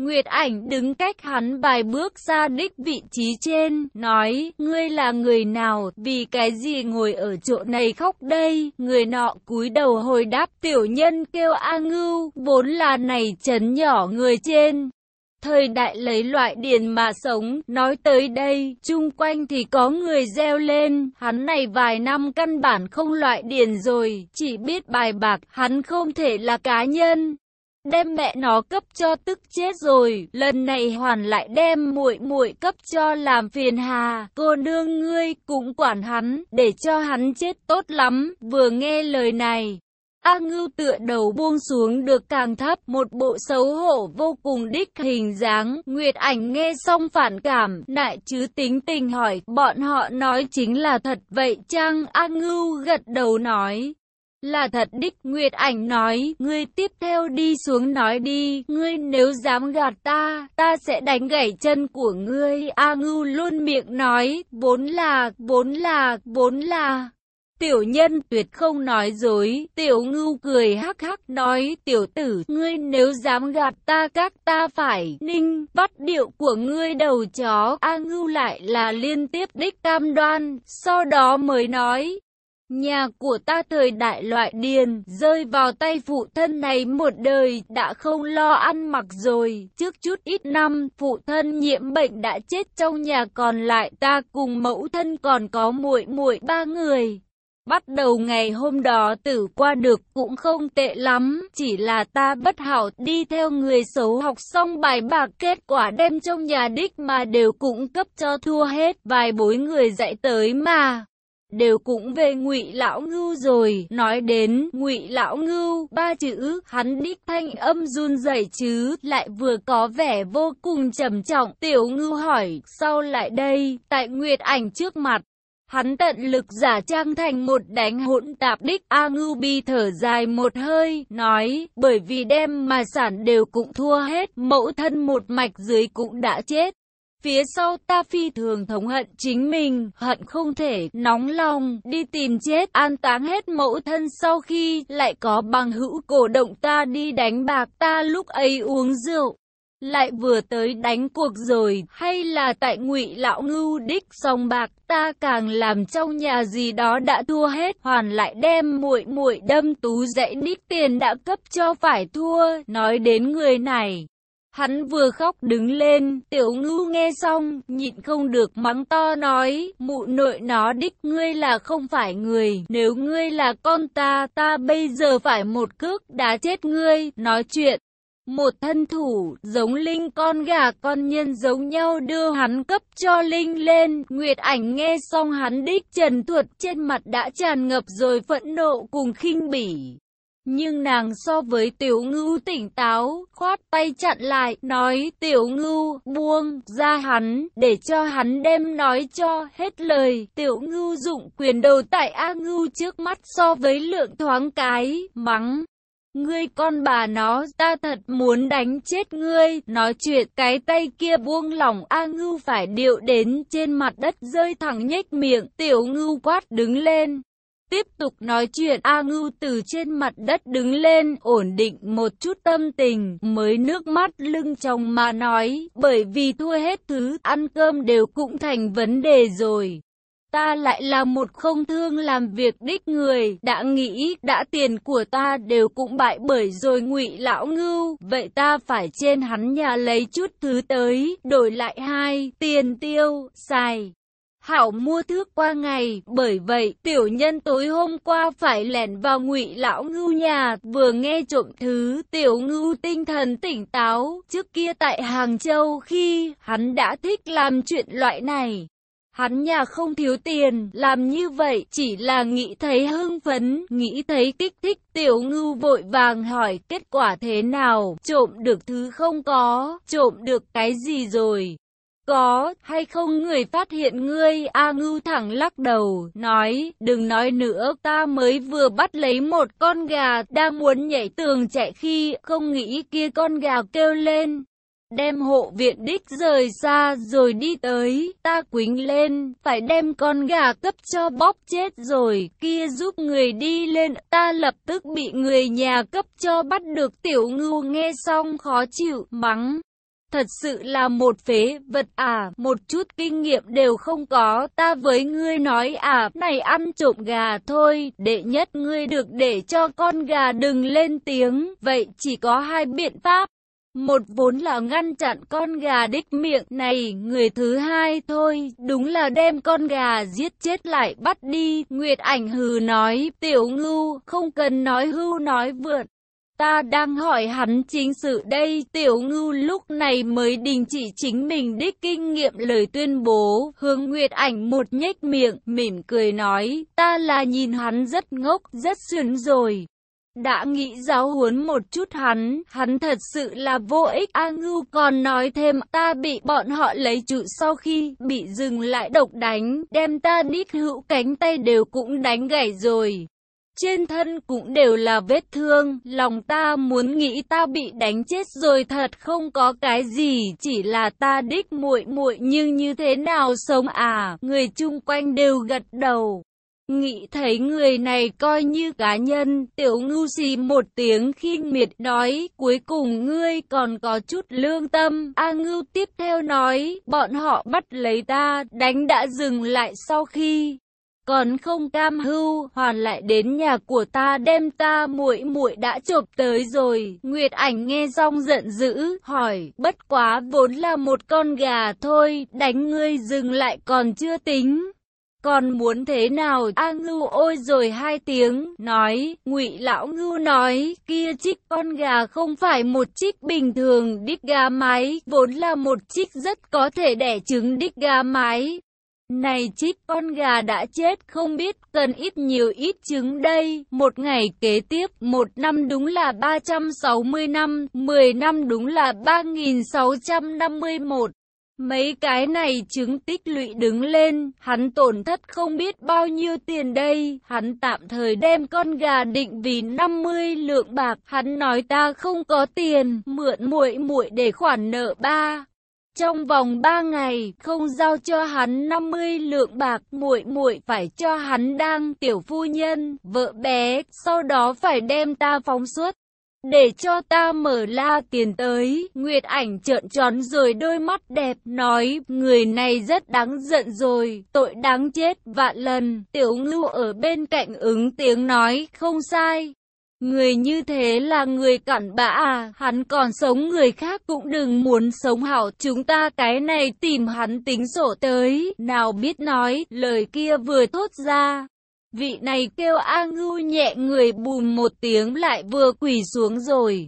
Speaker 1: Nguyệt ảnh đứng cách hắn vài bước ra đích vị trí trên, nói, ngươi là người nào, vì cái gì ngồi ở chỗ này khóc đây, người nọ cúi đầu hồi đáp tiểu nhân kêu A ngưu, vốn là này chấn nhỏ người trên. Thời đại lấy loại điền mà sống, nói tới đây, chung quanh thì có người gieo lên, hắn này vài năm căn bản không loại điền rồi, chỉ biết bài bạc, hắn không thể là cá nhân. Đem mẹ nó cấp cho tức chết rồi, lần này hoàn lại đem muội muội cấp cho làm phiền hà, cô nương ngươi cũng quản hắn, để cho hắn chết tốt lắm, vừa nghe lời này. A ngưu tựa đầu buông xuống được càng thấp, một bộ xấu hổ vô cùng đích hình dáng, Nguyệt ảnh nghe xong phản cảm, nại chứ tính tình hỏi, bọn họ nói chính là thật vậy chăng? A ngưu gật đầu nói, là thật đích Nguyệt ảnh nói, ngươi tiếp theo đi xuống nói đi, ngươi nếu dám gạt ta, ta sẽ đánh gãy chân của ngươi. A ngưu luôn miệng nói, vốn là, vốn là, vốn là. Tiểu nhân tuyệt không nói dối, tiểu ngưu cười hắc hắc nói, tiểu tử, ngươi nếu dám gạt ta các ta phải, ninh, bắt điệu của ngươi đầu chó, A ngưu lại là liên tiếp đích cam đoan, sau đó mới nói, Nhà của ta thời đại loại điền, rơi vào tay phụ thân này một đời, đã không lo ăn mặc rồi. Trước chút ít năm, phụ thân nhiễm bệnh đã chết trong nhà còn lại ta cùng mẫu thân còn có muội muội ba người. Bắt đầu ngày hôm đó tử qua được cũng không tệ lắm, chỉ là ta bất hảo đi theo người xấu học xong bài bạc kết quả đem trong nhà đích mà đều cũng cấp cho thua hết vài bối người dạy tới mà đều cũng về ngụy lão ngưu rồi. Nói đến ngụy lão ngưu ba chữ hắn đích thanh âm run rẩy chứ lại vừa có vẻ vô cùng trầm trọng. Tiểu ngưu hỏi sau lại đây? Tại nguyệt ảnh trước mặt Hắn tận lực giả trang thành một đánh hỗn tạp đích. A Ngưu Bi thở dài một hơi, nói, bởi vì đem mà sản đều cũng thua hết, mẫu thân một mạch dưới cũng đã chết. Phía sau ta phi thường thống hận chính mình, hận không thể, nóng lòng, đi tìm chết, an táng hết mẫu thân sau khi lại có bằng hữu cổ động ta đi đánh bạc ta lúc ấy uống rượu. Lại vừa tới đánh cuộc rồi, hay là tại ngụy lão ngưu đích song bạc, ta càng làm trong nhà gì đó đã thua hết, hoàn lại đem muội muội đâm tú dãy đích tiền đã cấp cho phải thua, nói đến người này. Hắn vừa khóc đứng lên, tiểu ngưu nghe xong, nhịn không được mắng to nói, mụ nội nó đích ngươi là không phải người, nếu ngươi là con ta, ta bây giờ phải một cước đá chết ngươi, nói chuyện. Một thân thủ, giống Linh con gà con nhân giống nhau đưa hắn cấp cho Linh lên. Nguyệt ảnh nghe xong hắn đích trần thuật trên mặt đã tràn ngập rồi phẫn nộ cùng khinh bỉ. Nhưng nàng so với tiểu ngưu tỉnh táo, khoát tay chặn lại, nói tiểu ngưu buông ra hắn, để cho hắn đem nói cho hết lời. Tiểu ngưu dụng quyền đầu tại A ngưu trước mắt so với lượng thoáng cái, mắng. Ngươi con bà nó, ta thật muốn đánh chết ngươi, nói chuyện cái tay kia buông lỏng A ngưu phải điệu đến trên mặt đất rơi thẳng nhếch miệng, tiểu ngưu quát đứng lên. Tiếp tục nói chuyện A Ngưu từ trên mặt đất đứng lên ổn định một chút tâm tình mới nước mắt lưng chồng mà nói bởi vì thua hết thứ ăn cơm đều cũng thành vấn đề rồi. Ta lại là một không thương làm việc đích người, đã nghĩ, đã tiền của ta đều cũng bại bởi rồi ngụy lão ngưu, vậy ta phải trên hắn nhà lấy chút thứ tới, đổi lại hai, tiền tiêu, xài. Hảo mua thước qua ngày, bởi vậy tiểu nhân tối hôm qua phải lẻn vào ngụy lão ngưu nhà, vừa nghe trộm thứ, tiểu ngưu tinh thần tỉnh táo, trước kia tại Hàng Châu khi hắn đã thích làm chuyện loại này. Hắn nhà không thiếu tiền, làm như vậy chỉ là nghĩ thấy hưng phấn, nghĩ thấy kích thích, tiểu ngưu vội vàng hỏi kết quả thế nào, trộm được thứ không có, trộm được cái gì rồi. Có, hay không người phát hiện ngươi, A ngưu thẳng lắc đầu, nói, đừng nói nữa, ta mới vừa bắt lấy một con gà, đang muốn nhảy tường chạy khi, không nghĩ kia con gà kêu lên. đem hộ viện đích rời xa rồi đi tới, ta quính lên, phải đem con gà cấp cho bóp chết rồi, kia giúp người đi lên, ta lập tức bị người nhà cấp cho bắt được tiểu ngưu nghe xong khó chịu, mắng. Thật sự là một phế vật à, một chút kinh nghiệm đều không có, ta với ngươi nói à, này ăn trộm gà thôi, đệ nhất ngươi được để cho con gà đừng lên tiếng, vậy chỉ có hai biện pháp. Một vốn là ngăn chặn con gà đích miệng này, người thứ hai thôi, đúng là đem con gà giết chết lại bắt đi. Nguyệt ảnh hừ nói, tiểu ngưu, không cần nói hưu nói vượn. Ta đang hỏi hắn chính sự đây, tiểu ngưu lúc này mới đình chỉ chính mình đích kinh nghiệm lời tuyên bố, hướng Nguyệt ảnh một nhếch miệng, mỉm cười nói, ta là nhìn hắn rất ngốc, rất sườn rồi. Đã nghĩ giáo huấn một chút hắn, hắn thật sự là vô ích. A Ngưu còn nói thêm, ta bị bọn họ lấy trụ sau khi bị dừng lại độc đánh, đem ta đít hữu cánh tay đều cũng đánh gãy rồi. Trên thân cũng đều là vết thương, lòng ta muốn nghĩ ta bị đánh chết rồi thật không có cái gì, chỉ là ta đích muội muội nhưng như thế nào sống à, người chung quanh đều gật đầu. Nghĩ thấy người này coi như cá nhân, tiểu ngu xì một tiếng khinh miệt nói, cuối cùng ngươi còn có chút lương tâm. A ngưu tiếp theo nói, bọn họ bắt lấy ta, đánh đã dừng lại sau khi còn không cam hưu, hoàn lại đến nhà của ta đem ta muội muội đã chộp tới rồi. Nguyệt ảnh nghe xong giận dữ, hỏi, bất quá vốn là một con gà thôi, đánh ngươi dừng lại còn chưa tính. Còn muốn thế nào? A ngưu ôi rồi hai tiếng, nói, ngụy lão ngưu nói, kia chích con gà không phải một chích bình thường đích gà mái, vốn là một chích rất có thể đẻ trứng đích gà mái. Này trích con gà đã chết không biết cần ít nhiều ít trứng đây, một ngày kế tiếp, một năm đúng là 360 năm, 10 năm đúng là 3651. Mấy cái này chứng tích lũy đứng lên, hắn tổn thất không biết bao nhiêu tiền đây, hắn tạm thời đem con gà định vì 50 lượng bạc, hắn nói ta không có tiền, mượn muội muội để khoản nợ ba. Trong vòng 3 ngày, không giao cho hắn 50 lượng bạc, muội muội phải cho hắn đang tiểu phu nhân, vợ bé, sau đó phải đem ta phóng suốt. Để cho ta mở la tiền tới, Nguyệt ảnh trợn tròn rồi đôi mắt đẹp, nói, người này rất đáng giận rồi, tội đáng chết, vạn lần, tiểu ngưu ở bên cạnh ứng tiếng nói, không sai. Người như thế là người cặn bã à, hắn còn sống người khác cũng đừng muốn sống hảo, chúng ta cái này tìm hắn tính sổ tới, nào biết nói, lời kia vừa thốt ra. Vị này kêu A ngưu nhẹ người bùm một tiếng lại vừa quỳ xuống rồi.